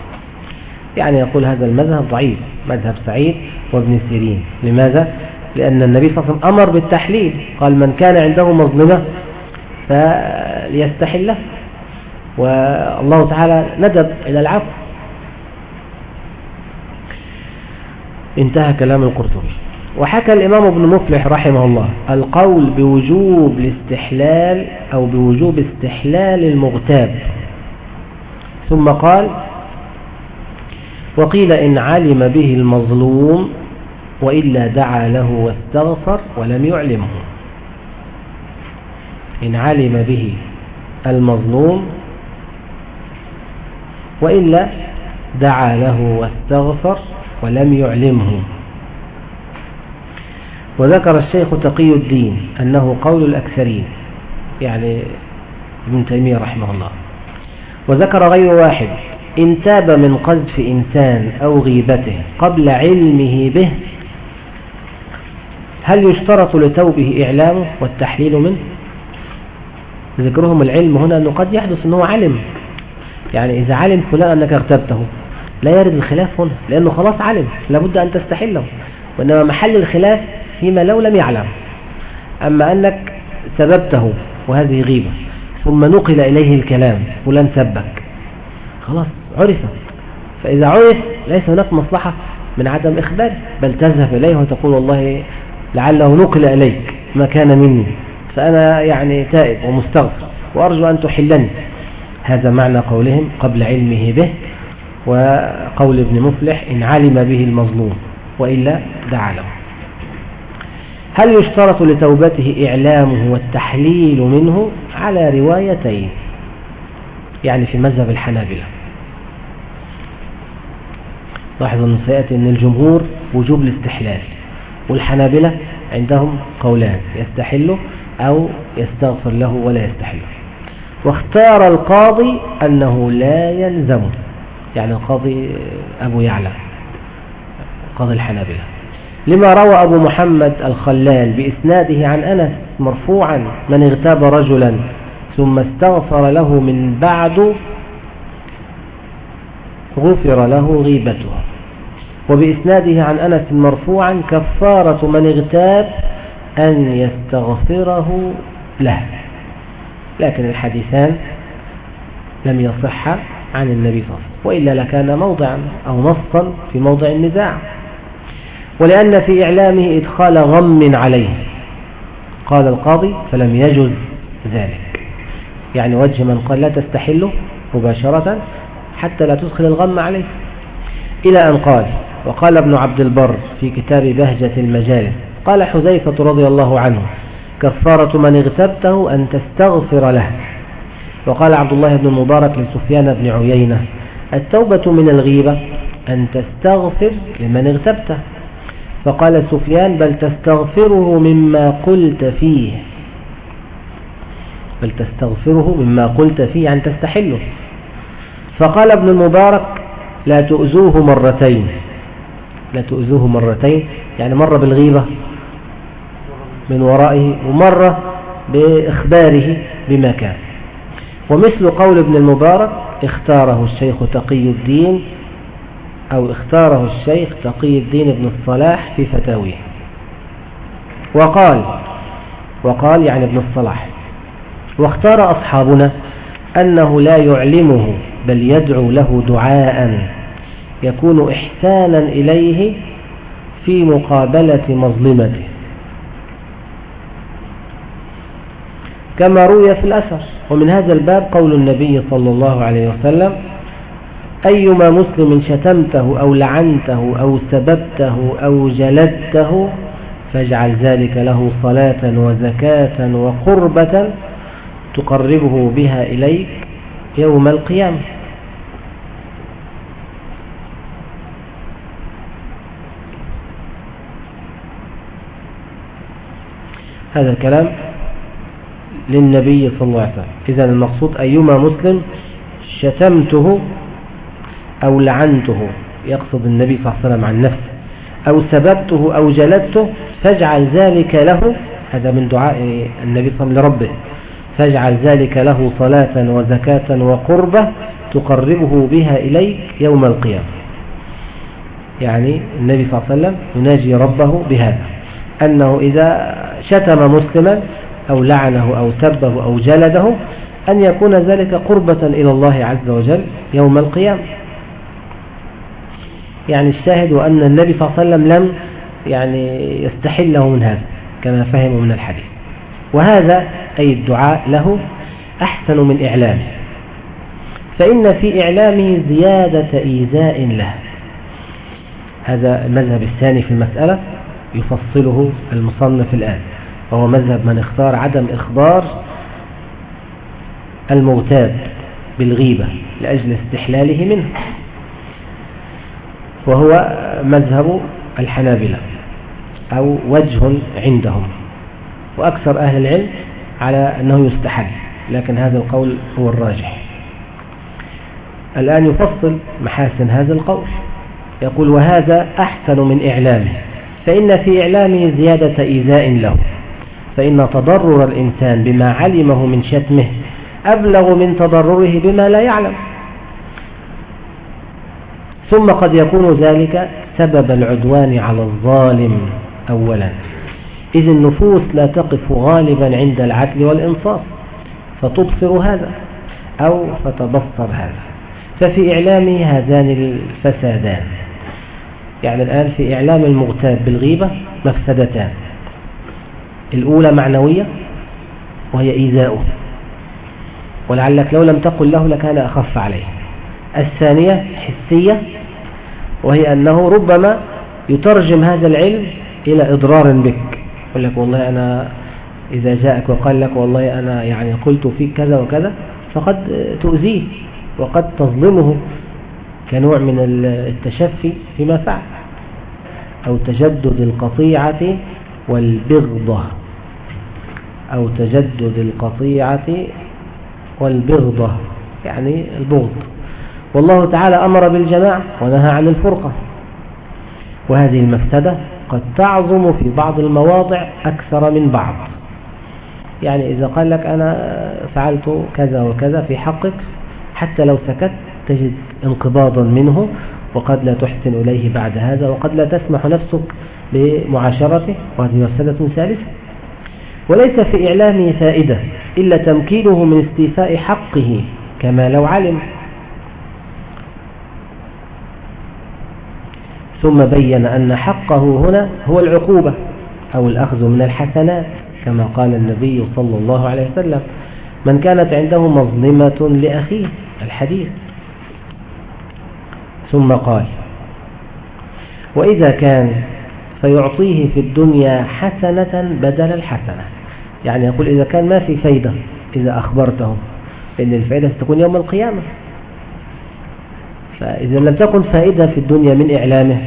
يعني يقول هذا المذهب ضعيف مذهب سعيد وابن سيرين. لماذا؟ لأن النبي صلى الله عليه وسلم أمر بالتحليل. قال من كان عنده مظلمة فليستحله والله تعالى ندب إلى العفو. انتهى كلام القرطبي. وحكى الإمام ابن مفلح رحمه الله القول بوجوب الاستحلال أو بوجوب استحلال المغتاب. ثم قال وقيل إن علم به المظلوم وإلا دعا له واستغفر ولم يعلمه. إن علم به المظلوم وإلا دعا له واستغفر ولم يعلمه. وذكر الشيخ تقي الدين أنه قول الأكثرين يعني ابن تيمية رحمه الله. وذكر غير واحد إن تاب من قذف إنسان أو غيبته قبل علمه به هل يشترط لتوبه إعلامه والتحليل منه؟ ذكرهم العلم هنا أنه قد يحدث أنه علم. يعني إذا علم فلان أنك اغتبته. لا يرد الخلاف هنا لأنه خلاص علم لابد أن تستحله. وإنما محل الخلاف فيما لو لم يعلم. أما أنك سببته وهذه غيبة ثم نقل إليه الكلام فلان سبك. خلاص عرفت فإذا عرف ليس هناك مصلحة من عدم إخباره بل تذهب إليه وتقول والله لعله نقل إليك ما كان مني. فأنا يعني تائب ومستغفر وأرجو أن تحلني. هذا معنى قولهم قبل علمه به وقول ابن مفلح إن علم به المظلوم وإلا دعا له. هل يشترط لتوبته إعلامه والتحليل منه على روايتين؟ يعني في مذهب الحنابلة. لاحظوا أنه سيأتي أن الجمهور وجوب الاستحلال. والحنابلة عندهم قولان يستحله أو يستغفر له ولا يستحله واختار القاضي أنه لا يلزم يعني القاضي أبو يعلى قاضي الحنابلة. لما روى أبو محمد الخلال بإسناده عن أنس مرفوعا من اغتاب رجلا ثم استغفر له من بعد غفر له غيبته. وبإسناده عن أنس مرفوعا كفارة من اغتاب أن يستغفره له. لكن الحديثان لم يصح عن النبي صلى الله عليه وسلم وإلا لكان موضعا أو نصا في موضع النزاع. ولأن في إعلامه إدخال غم عليه. قال القاضي فلم يجز ذلك. يعني وجه من قال لا تستحله مباشرة حتى لا تدخل الغم عليه. إلى أن قال وقال ابن عبد البر في كتاب بهجة المجالس قال حذيفة رضي الله عنه كفارة من اغتبته أن تستغفر له. وقال عبد الله بن المبارك لسفيان بن عيينة التوبة من الغيبة أن تستغفر لمن اغتبته. فقال سفيان بل تستغفره مما قلت فيه. بل تستغفره مما قلت فيه أن تستحله. فقال ابن المبارك لا تؤذوه مرتين. لا تؤذوه مرتين يعني مرة بالغيبة من ورائه ومرة بإخباره بما كان. ومثل قول ابن المبارك اختاره الشيخ تقي الدين أو اختاره الشيخ تقي الدين بن الصلاح في فتاويه. وقال وقال يعني ابن الصلاح واختار أصحابنا أنه لا يعلمه بل يدعو له دعاء. يكون إحسانا إليه في مقابلة مظلمته. كما روي في الأثر ومن هذا الباب قول النبي صلى الله عليه وسلم أيما مسلم شتمته أو لعنته أو سببته أو جلدته فاجعل ذلك له صلاة وزكاة وقربة تقربه بها إليك يوم القيامة. هذا الكلام للنبي صلى الله عليه وسلم. إذا المقصود أيما مسلم شتمته أو لعنته يقصد النبي صلى الله عليه وسلم عن نفسه. أو سببته أو جلدته فاجعل ذلك له هذا من دعاء النبي صلى الله عليه وسلم لربه. فاجعل ذلك له صلاة وزكاة وقربة تقربه بها إليك يوم القيامة. يعني النبي صلى الله عليه وسلم يناجي ربه بهذا. أنه إذا شتم مسلما أو لعنه أو سبه أو جلده أن يكون ذلك قربة إلى الله عز وجل يوم القيامة. يعني الشاهد أن النبي صلى الله عليه وسلم لم يعني يستحله من هذا كما فهموا من الحديث. وهذا أي الدعاء له أحسن من إعلامه فإن في إعلامه زيادة إيذاء له. هذا المذهب الثاني في المسألة يفصله المصنف الآن. وهو مذهب من اختار عدم إخبار المغتاب بالغيبة لأجل استحلاله منه. وهو مذهب الحنابلة أو وجه عندهم. وأكثر أهل العلم على أنه يستحل لكن هذا القول هو الراجح. الآن يفصل محاسن هذا القول. يقول وهذا أحسن من إعلامه فإن في إعلامه زيادة إيذاء له. فإن تضرر الإنسان بما علمه من شتمه أبلغ من تضرره بما لا يعلم. ثم قد يكون ذلك سبب العدوان على الظالم أولا. إذ النفوس لا تقف غالبا عند العدل والإنصاف فتبصر هذا أو فتبصر هذا. ففي إعلامه هذان الفسادان يعني الآن في إعلام المغتاب بالغيبة مفسدتان. الأولى معنوية وهي إيذاؤه. ولعلك لو لم تقل له لكان أخف عليه. الثانية حسية وهي أنه ربما يترجم هذا العلم إلى إضرار بك. يقول لك والله أنا إذا جاءك وقال لك والله أنا يعني قلت فيك كذا وكذا فقد تؤذيه وقد تظلمه كنوع من التشفي فيما فعل أو تجدد القطيعة والبغضة أو تجدد القطيعة والبغضة يعني البغض. والله تعالى أمر بالجماعة ونهى عن الفرقة. وهذه المفسدة قد تعظم في بعض المواضع أكثر من بعض. يعني إذا قال لك أنا فعلت كذا وكذا في حقك حتى لو سكت تجد انقباضا منه وقد لا تحسن إليه بعد هذا وقد لا تسمح نفسك بمعاشرته. وهذه مفسدة ثالثة. وليس في إعلامه فائدة إلا تمكينه من استيفاء حقه كما لو علم. ثم بين أن حقه هنا هو العقوبة أو الأخذ من الحسنات كما قال النبي صلى الله عليه وسلم من كانت عنده مظلمة لأخيه الحديث. ثم قال وإذا كان فيعطيه في الدنيا حسنة بدل الحسنة يعني يقول إذا كان ما في فايدة إذا أخبرته إن الفائدة ستكون يوم القيامة. فإذا لم تكن فائدة في الدنيا من إعلامه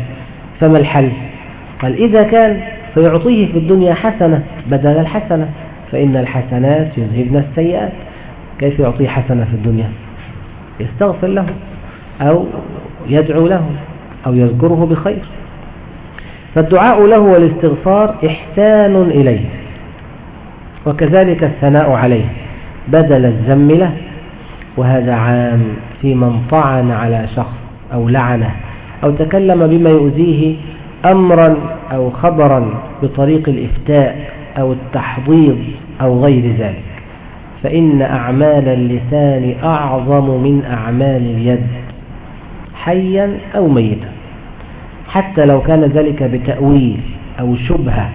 فما الحل؟ قال إذا كان فيعطيه في الدنيا حسنة بدل الحسنة فإن الحسنات يذهبن السيئات. كيف يعطيه حسنة في الدنيا؟ يستغفر له أو يدعو له أو يذكره بخير. فالدعاء له والاستغفار إحسان إليه. وكذلك الثناء عليه. بدل الذم له وهذا عام في من طعن على شخص أو لعنه أو تكلم بما يؤذيه أمرا أو خبرا بطريق الإفتاء أو التحضيض أو غير ذلك. فإن أعمال اللسان أعظم من أعمال اليد حيا أو ميتا. حتى لو كان ذلك بتأويل أو شبهة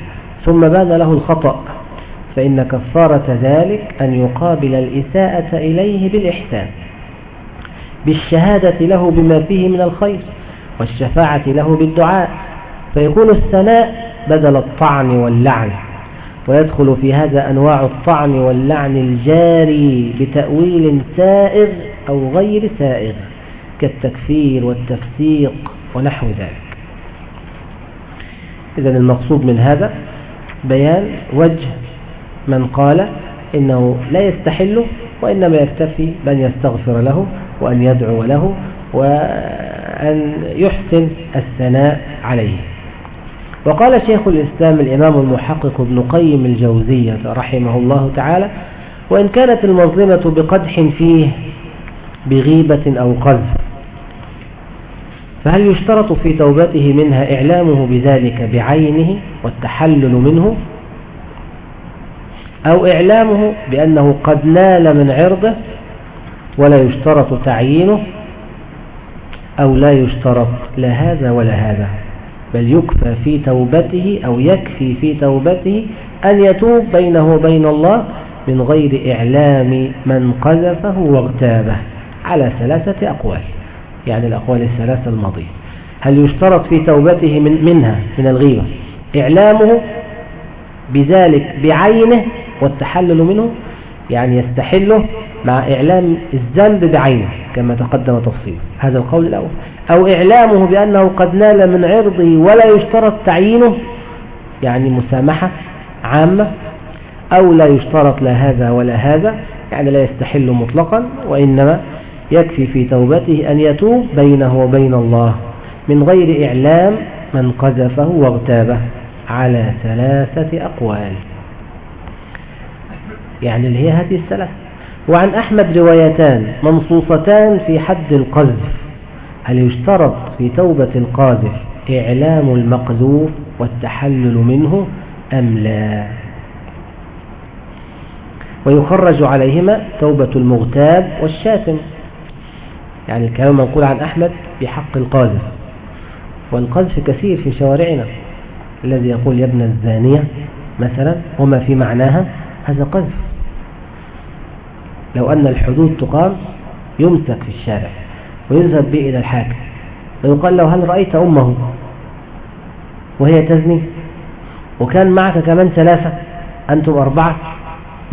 ثم بان له الخطأ. فإن كفارة ذلك أن يقابل الإساءة إليه بالإحسان بالشهادة له بما فيه من الخير والشفاعة له بالدعاء فيكون الثناء بدل الطعن واللعن. ويدخل في هذا أنواع الطعن واللعن الجاري بتأويل سائغ أو غير سائغ كالتكفير والتفسيق ونحو ذلك. إذا المقصود من هذا بيان وجه من قال إنه لا يستحل وإنما يكتفي بأن يستغفر له وأن يدعو له وأن يحسن الثناء عليه. وقال شيخ الإسلام الإمام المحقق ابن قيم الجوزية رحمه الله تعالى وإن كانت المظلمة بقدح فيه بغيبة أو قذف فهل يشترط في توبته منها إعلامه بذلك بعينه والتحلل منه أو إعلامه بأنه قد نال من عرضه ولا يشترط تعيينه أو لا يشترط لا هذا ولا هذا بل يكفى في توبته أو يكفي في توبته أن يتوب بينه وبين الله من غير إعلام من قذفه واغتابه على ثلاثة أقوال يعني الأقوال الثلاثة الماضية. هل يشترط في توبته من منها من الغيبة إعلامه بذلك بعينه والتحلل منه يعني يستحله مع إعلام الذنب بعينه كما تقدم تفصيله هذا القول الأول. أو إعلامه بأنه قد نال من عرضه ولا يشترط تعيينه يعني مسامحة عامة أو لا يشترط لا هذا ولا هذا يعني لا يستحل مطلقا وإنما يكفي في توبته أن يتوب بينه وبين الله من غير إعلام من قذفه واغتابه على ثلاثة أقوال. يعني اللي هي هذه الثلاثة وعن أحمد روايتان منصوصتان في حد القذف هل يشترط في توبة القاذف إعلام المقذوف والتحلل منه أم لا؟ ويخرج عليهما توبة المغتاب والشاتم. يعني الكلام منقول عن أحمد بحق القاذف. والقذف كثير في شوارعنا. الذي يقول يا ابن الزانية مثلا وما في معناها؟ هذا قذف. لو أن الحدود تقام يمسك في الشارع ويذهب به إلى الحاكم ويقال له هل رأيت أمه وهي تزني وكان معك كمان ثلاثة أنتم أربعة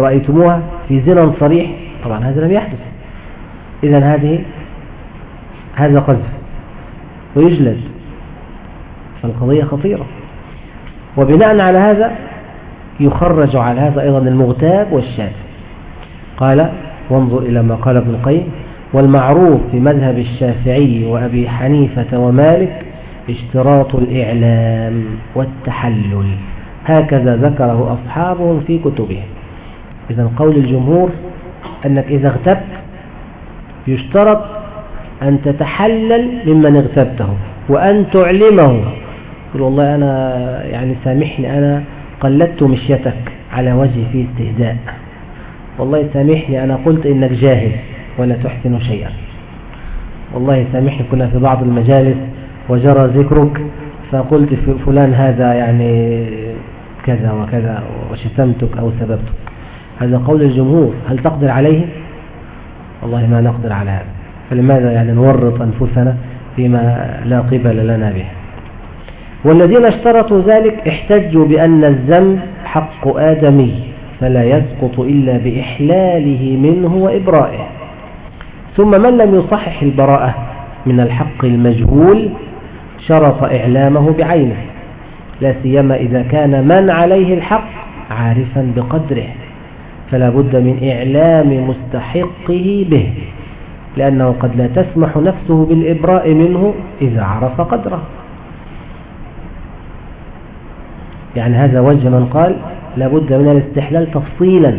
رأيتموها في زنا صريح طبعا هذا لم يحدث إذا هذه هذا قذف ويجلد فالقضية خطيرة وبناء على هذا يخرج على هذا أيضا المغتاب والشاذ قال وانظر إلى ما قال ابن القيم والمعروف في مذهب الشافعي وأبي حنيفة ومالك اشتراط الإعلام والتحلل هكذا ذكره أصحابهم في كتبهم. إذا قول الجمهور أنك إذا اغتبت يشترط أن تتحلل ممن اغتبته وأن تعلمه. يقول والله أنا يعني سامحني أنا قلدت مشيتك على وجه فيه استهزاء. والله سامحني أنا قلت إنك جاهل ولا تحسن شيئا. والله سامحني كنا في بعض المجالس وجرى ذكرك فقلت فلان هذا يعني كذا وكذا وشتمتك أو سببتك. هذا قول الجمهور هل تقدر عليه؟ والله ما نقدر على هذا. فلماذا يعني نورط أنفسنا فيما لا قبل لنا به؟ والذين اشترطوا ذلك احتجوا بأن الذنب حق آدمي. فلا يسقط إلا بإحلاله منه وإبرائه. ثم من لم يصحح البراءة من الحق المجهول شرط إعلامه بعينه لا سيما إذا كان من عليه الحق عارفا بقدره فلا بد من إعلام مستحقه به لأنه قد لا تسمح نفسه بالإبراء منه إذا عرف قدره. يعني هذا وجه من قال لابد من الاستحلال تفصيلا.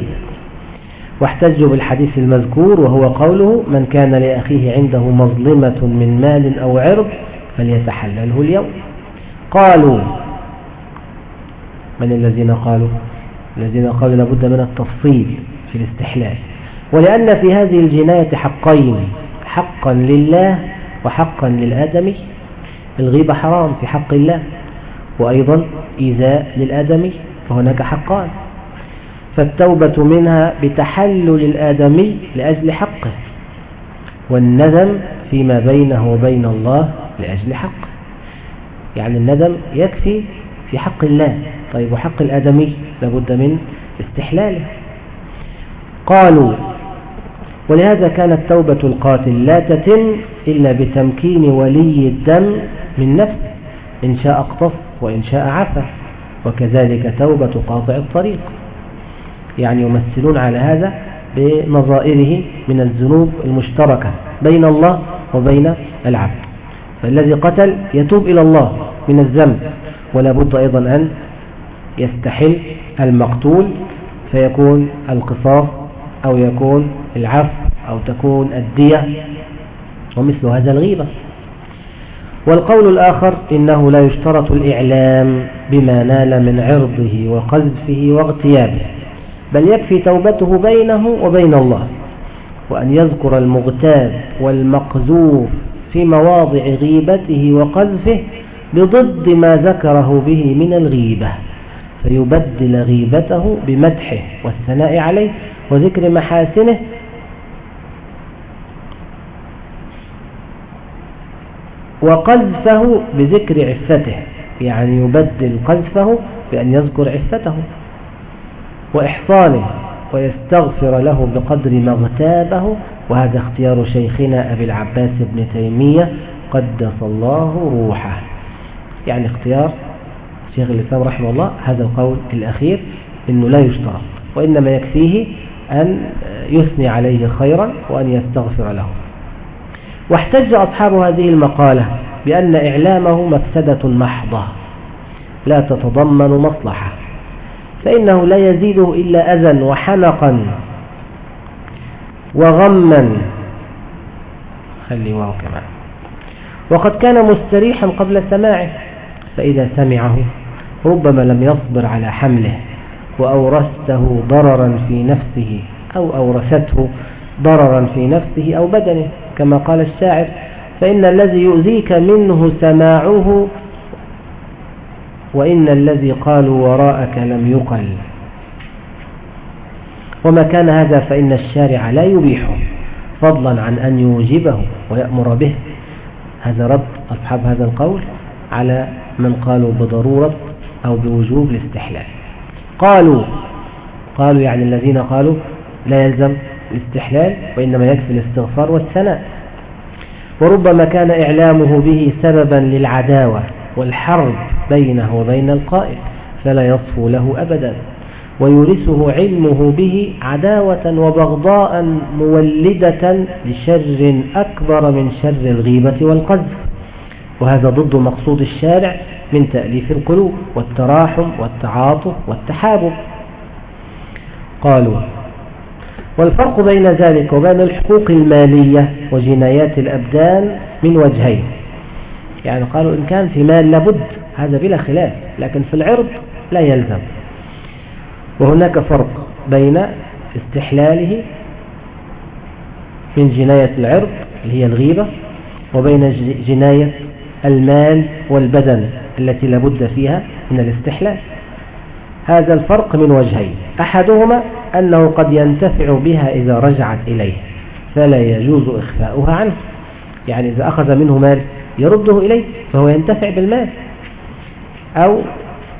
واحتجوا بالحديث المذكور وهو قوله من كان لأخيه عنده مظلمة من مال أو عرض فليتحلله اليوم. قالوا من الذين قالوا؟ الذين قالوا لابد من التفصيل في الاستحلال. ولأن في هذه الجناية حقين حقا لله وحقا للآدمي الغيبة حرام في حق الله وأيضا إيذاء للآدمي فهناك حقان. فالتوبة منها بتحلل الآدمي لأجل حقه والندم فيما بينه وبين الله لأجل حقه. يعني الندم يكفي في حق الله طيب وحق الآدمي لابد من استحلاله. قالوا ولهذا كانت توبة القاتل لا تتم إلا بتمكين ولي الدم من نفسه إن شاء اقتص وإن شاء عفى وكذلك توبة قاطع الطريق. يعني يمثلون على هذا بنظائره من الذنوب المشتركة بين الله وبين العبد. فالذي قتل يتوب إلى الله من الذنب ولا بد أيضا أن يستحل المقتول فيكون القصاص أو يكون العفو أو تكون الدية ومثل هذا الغيبة. والقول الآخر إنه لا يشترط الإعلام بما نال من عرضه وقذفه واغتيابه بل يكفي توبته بينه وبين الله وأن يذكر المغتاب والمقذوف في مواضع غيبته وقذفه بضد ما ذكره به من الغيبة فيبدل غيبته بمدحه والثناء عليه وذكر محاسنه وقذفه بذكر عفته يعني يبدل قذفه بأن يذكر عفته وإحصانه ويستغفر له بقدر ما اغتابه وهذا اختيار شيخنا أبي العباس بن تيمية قدس الله روحه. يعني اختيار شيخ الإسلام رحمه الله هذا القول الأخير إنه لا يشترط وإنما يكفيه أن يثني عليه خيرا وأن يستغفر له. واحتج أصحاب هذه المقالة بأن إعلامه مفسدة محضة. لا تتضمن مصلحة. فإنه لا يزيده إلا أذى وحنقا وغما. خلي واو كمان. وقد كان مستريحا قبل سماعه فإذا سمعه ربما لم يصبر على حمله وأورثته ضررا في نفسه أو أورثته ضررا في نفسه أو بدنه. كما قال الشاعر فإن الذي يؤذيك منه سماعه وإن الذي قالوا وراءك لم يقل. وما كان هذا فإن الشارع لا يبيحه فضلا عن أن يوجبه ويأمر به. هذا رد أصحاب هذا القول على من قالوا بضرورة أو بوجوب الاستحلال. قالوا قالوا يعني الذين قالوا لا يلزم الاستحلال وإنما يكفي الاستغفار والثناء. وربما كان إعلامه به سببا للعداوة والحرب بينه وبين القائل فلا يصفو له أبدا. ويورثه علمه به عداوة وبغضاء مولدة لشر أكبر من شر الغيبة والقذف. وهذا ضد مقصود الشارع من تأليف القلوب والتراحم والتعاطف والتحابب. قالوا والفرق بين ذلك وبين الحقوق المالية وجنايات الأبدان من وجهين. يعني قالوا إن كان في مال لابد هذا بلا خلاف لكن في العرض لا يلزم. وهناك فرق بين استحلاله من جناية العرض اللي هي الغيبة وبين جناية المال والبدن التي لابد فيها من الاستحلال. هذا الفرق من وجهين. أحدهما أنه قد ينتفع بها إذا رجعت إليه فلا يجوز إخفاؤها عنه. يعني إذا أخذ منه مال يرده إليه فهو ينتفع بالمال. أو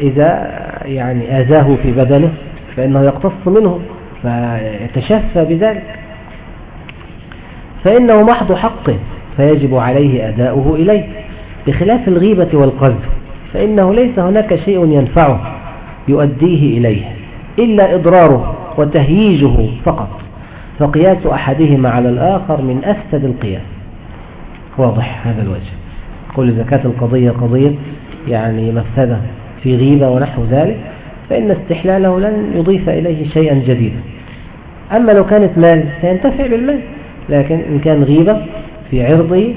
إذا يعني أذاه في بدنه فإنه يقتص منه فيتشفى بذلك. فإنه محض حقه فيجب عليه أداؤه إليه. بخلاف الغيبة والقذف فإنه ليس هناك شيء ينفعه يؤديه إليه إلا إضراره. وتهييجه فقط فقياس أحدهما على الآخر من أفسد القياس. واضح هذا الوجه. كل زكاة القضية قضية يعني مفسدة في غيبة ونحو ذلك فإن استحلاله لن يضيف إليه شيئا جديدا. أما لو كانت مال سينتفع بالمال لكن إن كان غيبة في عرضه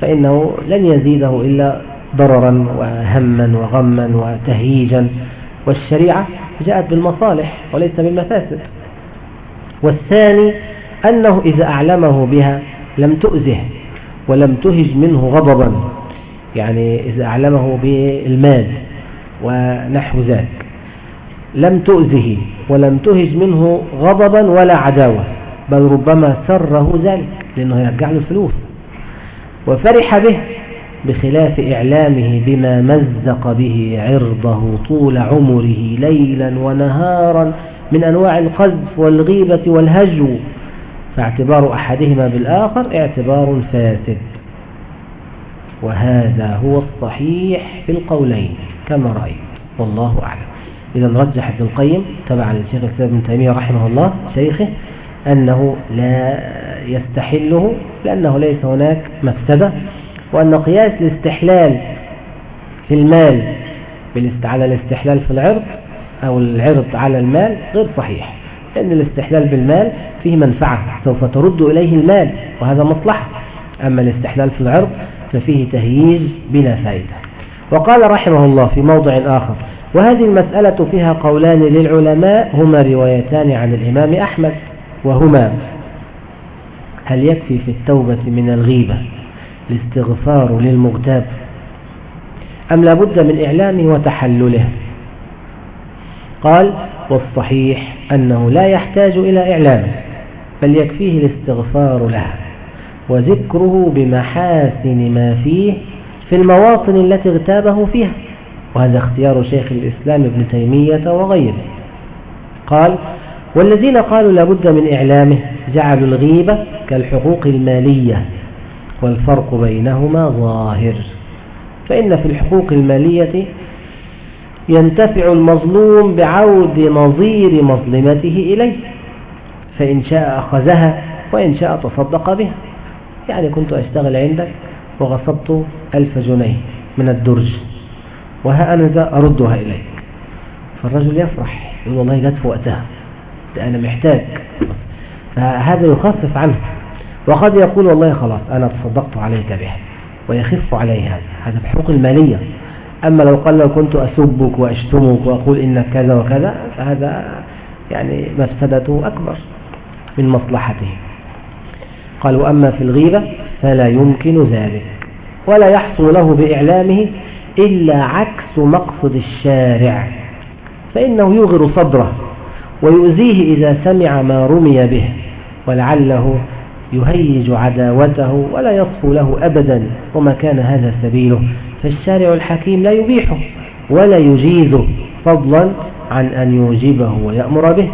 فإنه لن يزيده إلا ضررا وهما وغما وتهييجا. والشريعة جاءت بالمصالح وليس بالمفاسد. والثاني أنه إذا أعلمه بها لم تؤذه ولم تهج منه غضبا. يعني إذا أعلمه بالمال ونحو ذلك. لم تؤذه ولم تهج منه غضبا ولا عداوة بل ربما سره ذلك لأنه يرجع له فلوس وفرح به بخلاف إعلامه بما مزق به عرضه طول عمره ليلا ونهارا من أنواع القذف والغيبة والهجو فاعتبار أحدهما بالآخر اعتبار فاسد. وهذا هو الصحيح في القولين كما رأيت والله أعلم. إذا رجح ابن القيم تبعا للشيخ الإسلام ابن تيمية رحمه الله شيخه أنه لا يستحله لأنه ليس هناك مفسدة وأن قياس الاستحلال في المال على الاستحلال في العرض أو العرض على المال غير صحيح لأن الاستحلال بالمال فيه منفعة سوف ترد إليه المال وهذا مصلحة أما الاستحلال في العرض ففيه تهييج بلا فائدة. وقال رحمه الله في موضع آخر وهذه المسألة فيها قولان للعلماء هما روايتان عن الإمام أحمد وهما هل يكفي في التوبة من الغيبة؟ الاستغفار للمغتاب. أم لابد من إعلامه وتحلله؟ قال والصحيح أنه لا يحتاج إلى إعلامه بل يكفيه الاستغفار له وذكره بمحاسن ما فيه في المواطن التي اغتابه فيها وهذا اختيار شيخ الإسلام ابن تيمية وغيره. قال والذين قالوا لابد من إعلامه جعلوا الغيبة كالحقوق المالية والفرق بينهما ظاهر. فإن في الحقوق المالية ينتفع المظلوم بعود نظير مظلمته إليه فإن شاء أخذها وإن شاء تصدق بها. يعني كنت أشتغل عندك وغصبت ألف جنيه من الدرج وها أنا ذا أردها إليك. فالرجل يفرح يقول والله جت في وقتها أنا محتاج. فهذا يخفف عنه. وقد يقول والله خلاص أنا تصدقت عليك بها ويخف عليه هذا هذا بحقوق المالية. أما لو قال لو كنت أسبك وأشتمك وأقول إنك كذا وكذا فهذا يعني مفسدته أكبر من مصلحته. قال وأما في الغيبة فلا يمكن ذلك ولا يحصل له بإعلامه إلا عكس مقصد الشارع. فإنه يغر صدره ويؤذيه إذا سمع ما رمي به ولعله يهيج عداوته ولا يصفو له أبدا وما كان هذا سبيله. فالشارع الحكيم لا يبيحه ولا يجيزه فضلا عن أن يوجبه ويأمر به.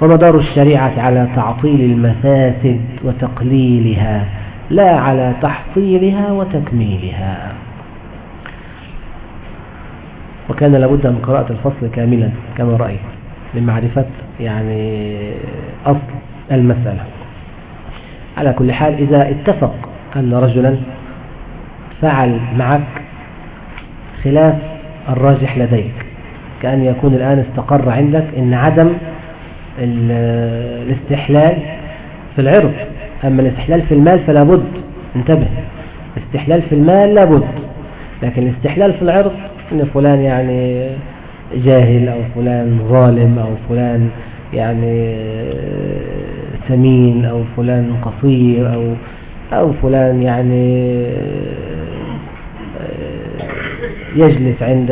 ومدار الشريعة على تعطيل المفاسد وتقليلها لا على تحصيلها وتكميلها. وكان لابد من قراءة الفصل كاملا كما رأيت لمعرفة يعني أصل المسألة. على كل حال إذا اتفق أن رجلا فعل معك خلاف الراجح لديك كأن يكون الآن استقر عندك أن عدم الاستحلال في العرض. أما الاستحلال في المال فلا بد. انتبه الاستحلال في المال لا بد. لكن الاستحلال في العرض إن فلان يعني جاهل أو فلان ظالم أو فلان يعني سمين أو فلان قصير أو أو فلان يعني يجلس عند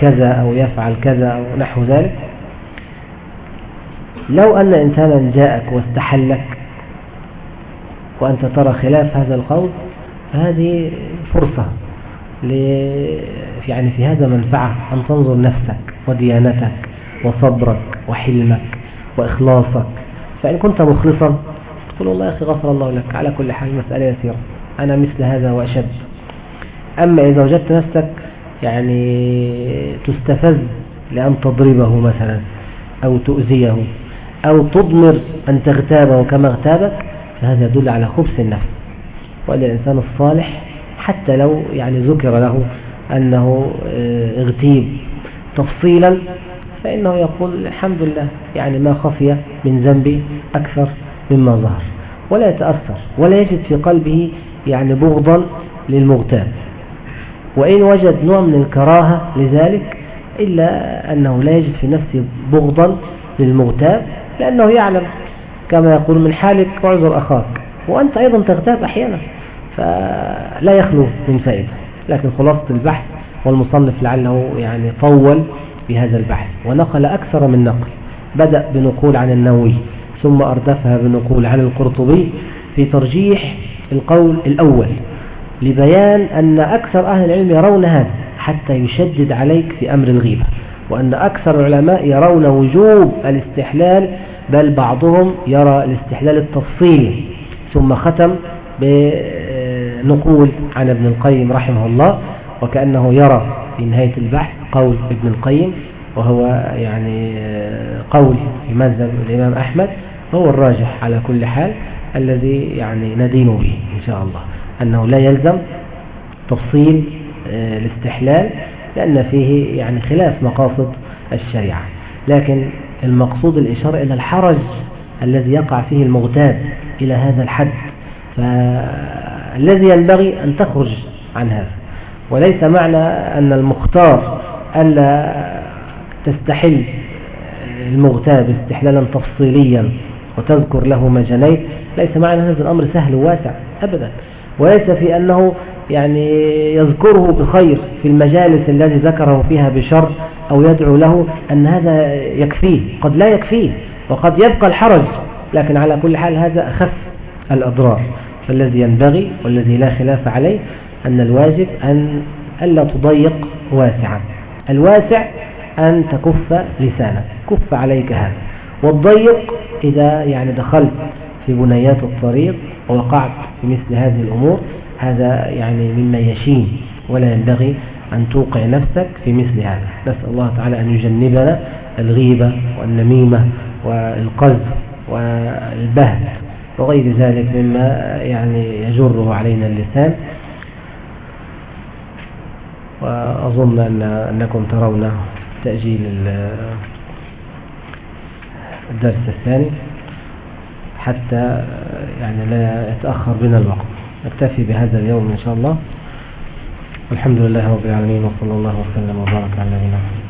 كذا أو يفعل كذا أو نحو ذلك. لو أن إنسانا جاءك واستحلك وأنت ترى خلاف هذا القول فهذه فرصة يعني في هذا منفعة أن تنظر نفسك وديانتك وصبرك وحلمك وإخلاصك فإن كنت مخلصا تقول والله يا أخي غفر الله لك. على كل حال مسألة يسيرة. أنا مثل هذا وأشد. أما إذا وجدت نفسك يعني تستفز لأن تضربه مثلا أو تؤذيه أو تضمر أن تغتابه كما اغتابك فهذا يدل على خبث النفس. وأن الإنسان الصالح حتى لو يعني ذكر له أنه آه، اغتيب تفصيلا فإنه يقول الحمد لله يعني ما خفي من ذنبي أكثر مما ظهر ولا يتأثر ولا يجد في قلبه يعني بغضا للمغتاب. وإن وجد نوع من الكراهة لذلك إلا أنه لا يجد في نفسه بغضا للمغتاب لأنه يعلم كما يقول من حالك اعذر أخاك وأنت أيضا تغتاب أحيانا فلا يخلو من فائدة. لكن خلاصة البحث والمصنف لعله يعني طول في هذا البحث ونقل أكثر من نقل بدأ بنقول عن النووي ثم أردفها بنقول عن القرطبي في ترجيح القول الأول لبيان أن أكثر أهل العلم يرون هذا حتى يشدد عليك في أمر الغيبة وأن أكثر العلماء يرون وجوب الاستحلال بل بعضهم يرى الاستحلال التفصيلي ثم ختم بنقول عن ابن القيم رحمه الله وكأنه يرى في نهاية البحث قول ابن القيم وهو يعني قول مذهب الإمام أحمد هو الراجح على كل حال الذي يعني ندين به إن شاء الله. أنه لا يلزم تفصيل آه، الاستحلال لأن فيه يعني خلاف مقاصد الشريعة. لكن المقصود الإشارة إلى الحرج الذي يقع فيه المغتاب إلى هذا الحد فالذي ينبغي أن تخرج عن هذا. وليس معنى أن المختار ألا تستحل المغتاب استحلالا تفصيليا وتذكر له ما جنيت ليس معنى هذا الأمر سهل وواسع أبدا. وليس في أنه يعني يذكره بخير في المجالس التي ذكره فيها بشر أو يدعو له أن هذا يكفيه قد لا يكفيه وقد يبقى الحرج لكن على كل حال هذا أخف الأضرار. فالذي ينبغي والذي لا خلاف عليه أن الواجب أن ألا تضيق واسعا. الواسع أن تكف لسانك. كف عليك هذا. والضيق إذا يعني دخلت في بنيات الطريق ووقعت في مثل هذه الأمور هذا يعني مما يشين ولا ينبغي أن توقع نفسك في مثل هذا. نسأل الله تعالى أن يجنبنا الغيبة والنميمة والقذف والبهت وغير ذلك مما يعني يجره علينا اللسان. وأظن أن أنكم ترون تأجيل الدرس الثاني حتى يعني لا يتأخر بنا الوقت. نكتفي بهذا اليوم إن شاء الله. والحمد لله رب العالمين وصلى الله وسلم وبارك على نبينا محمد.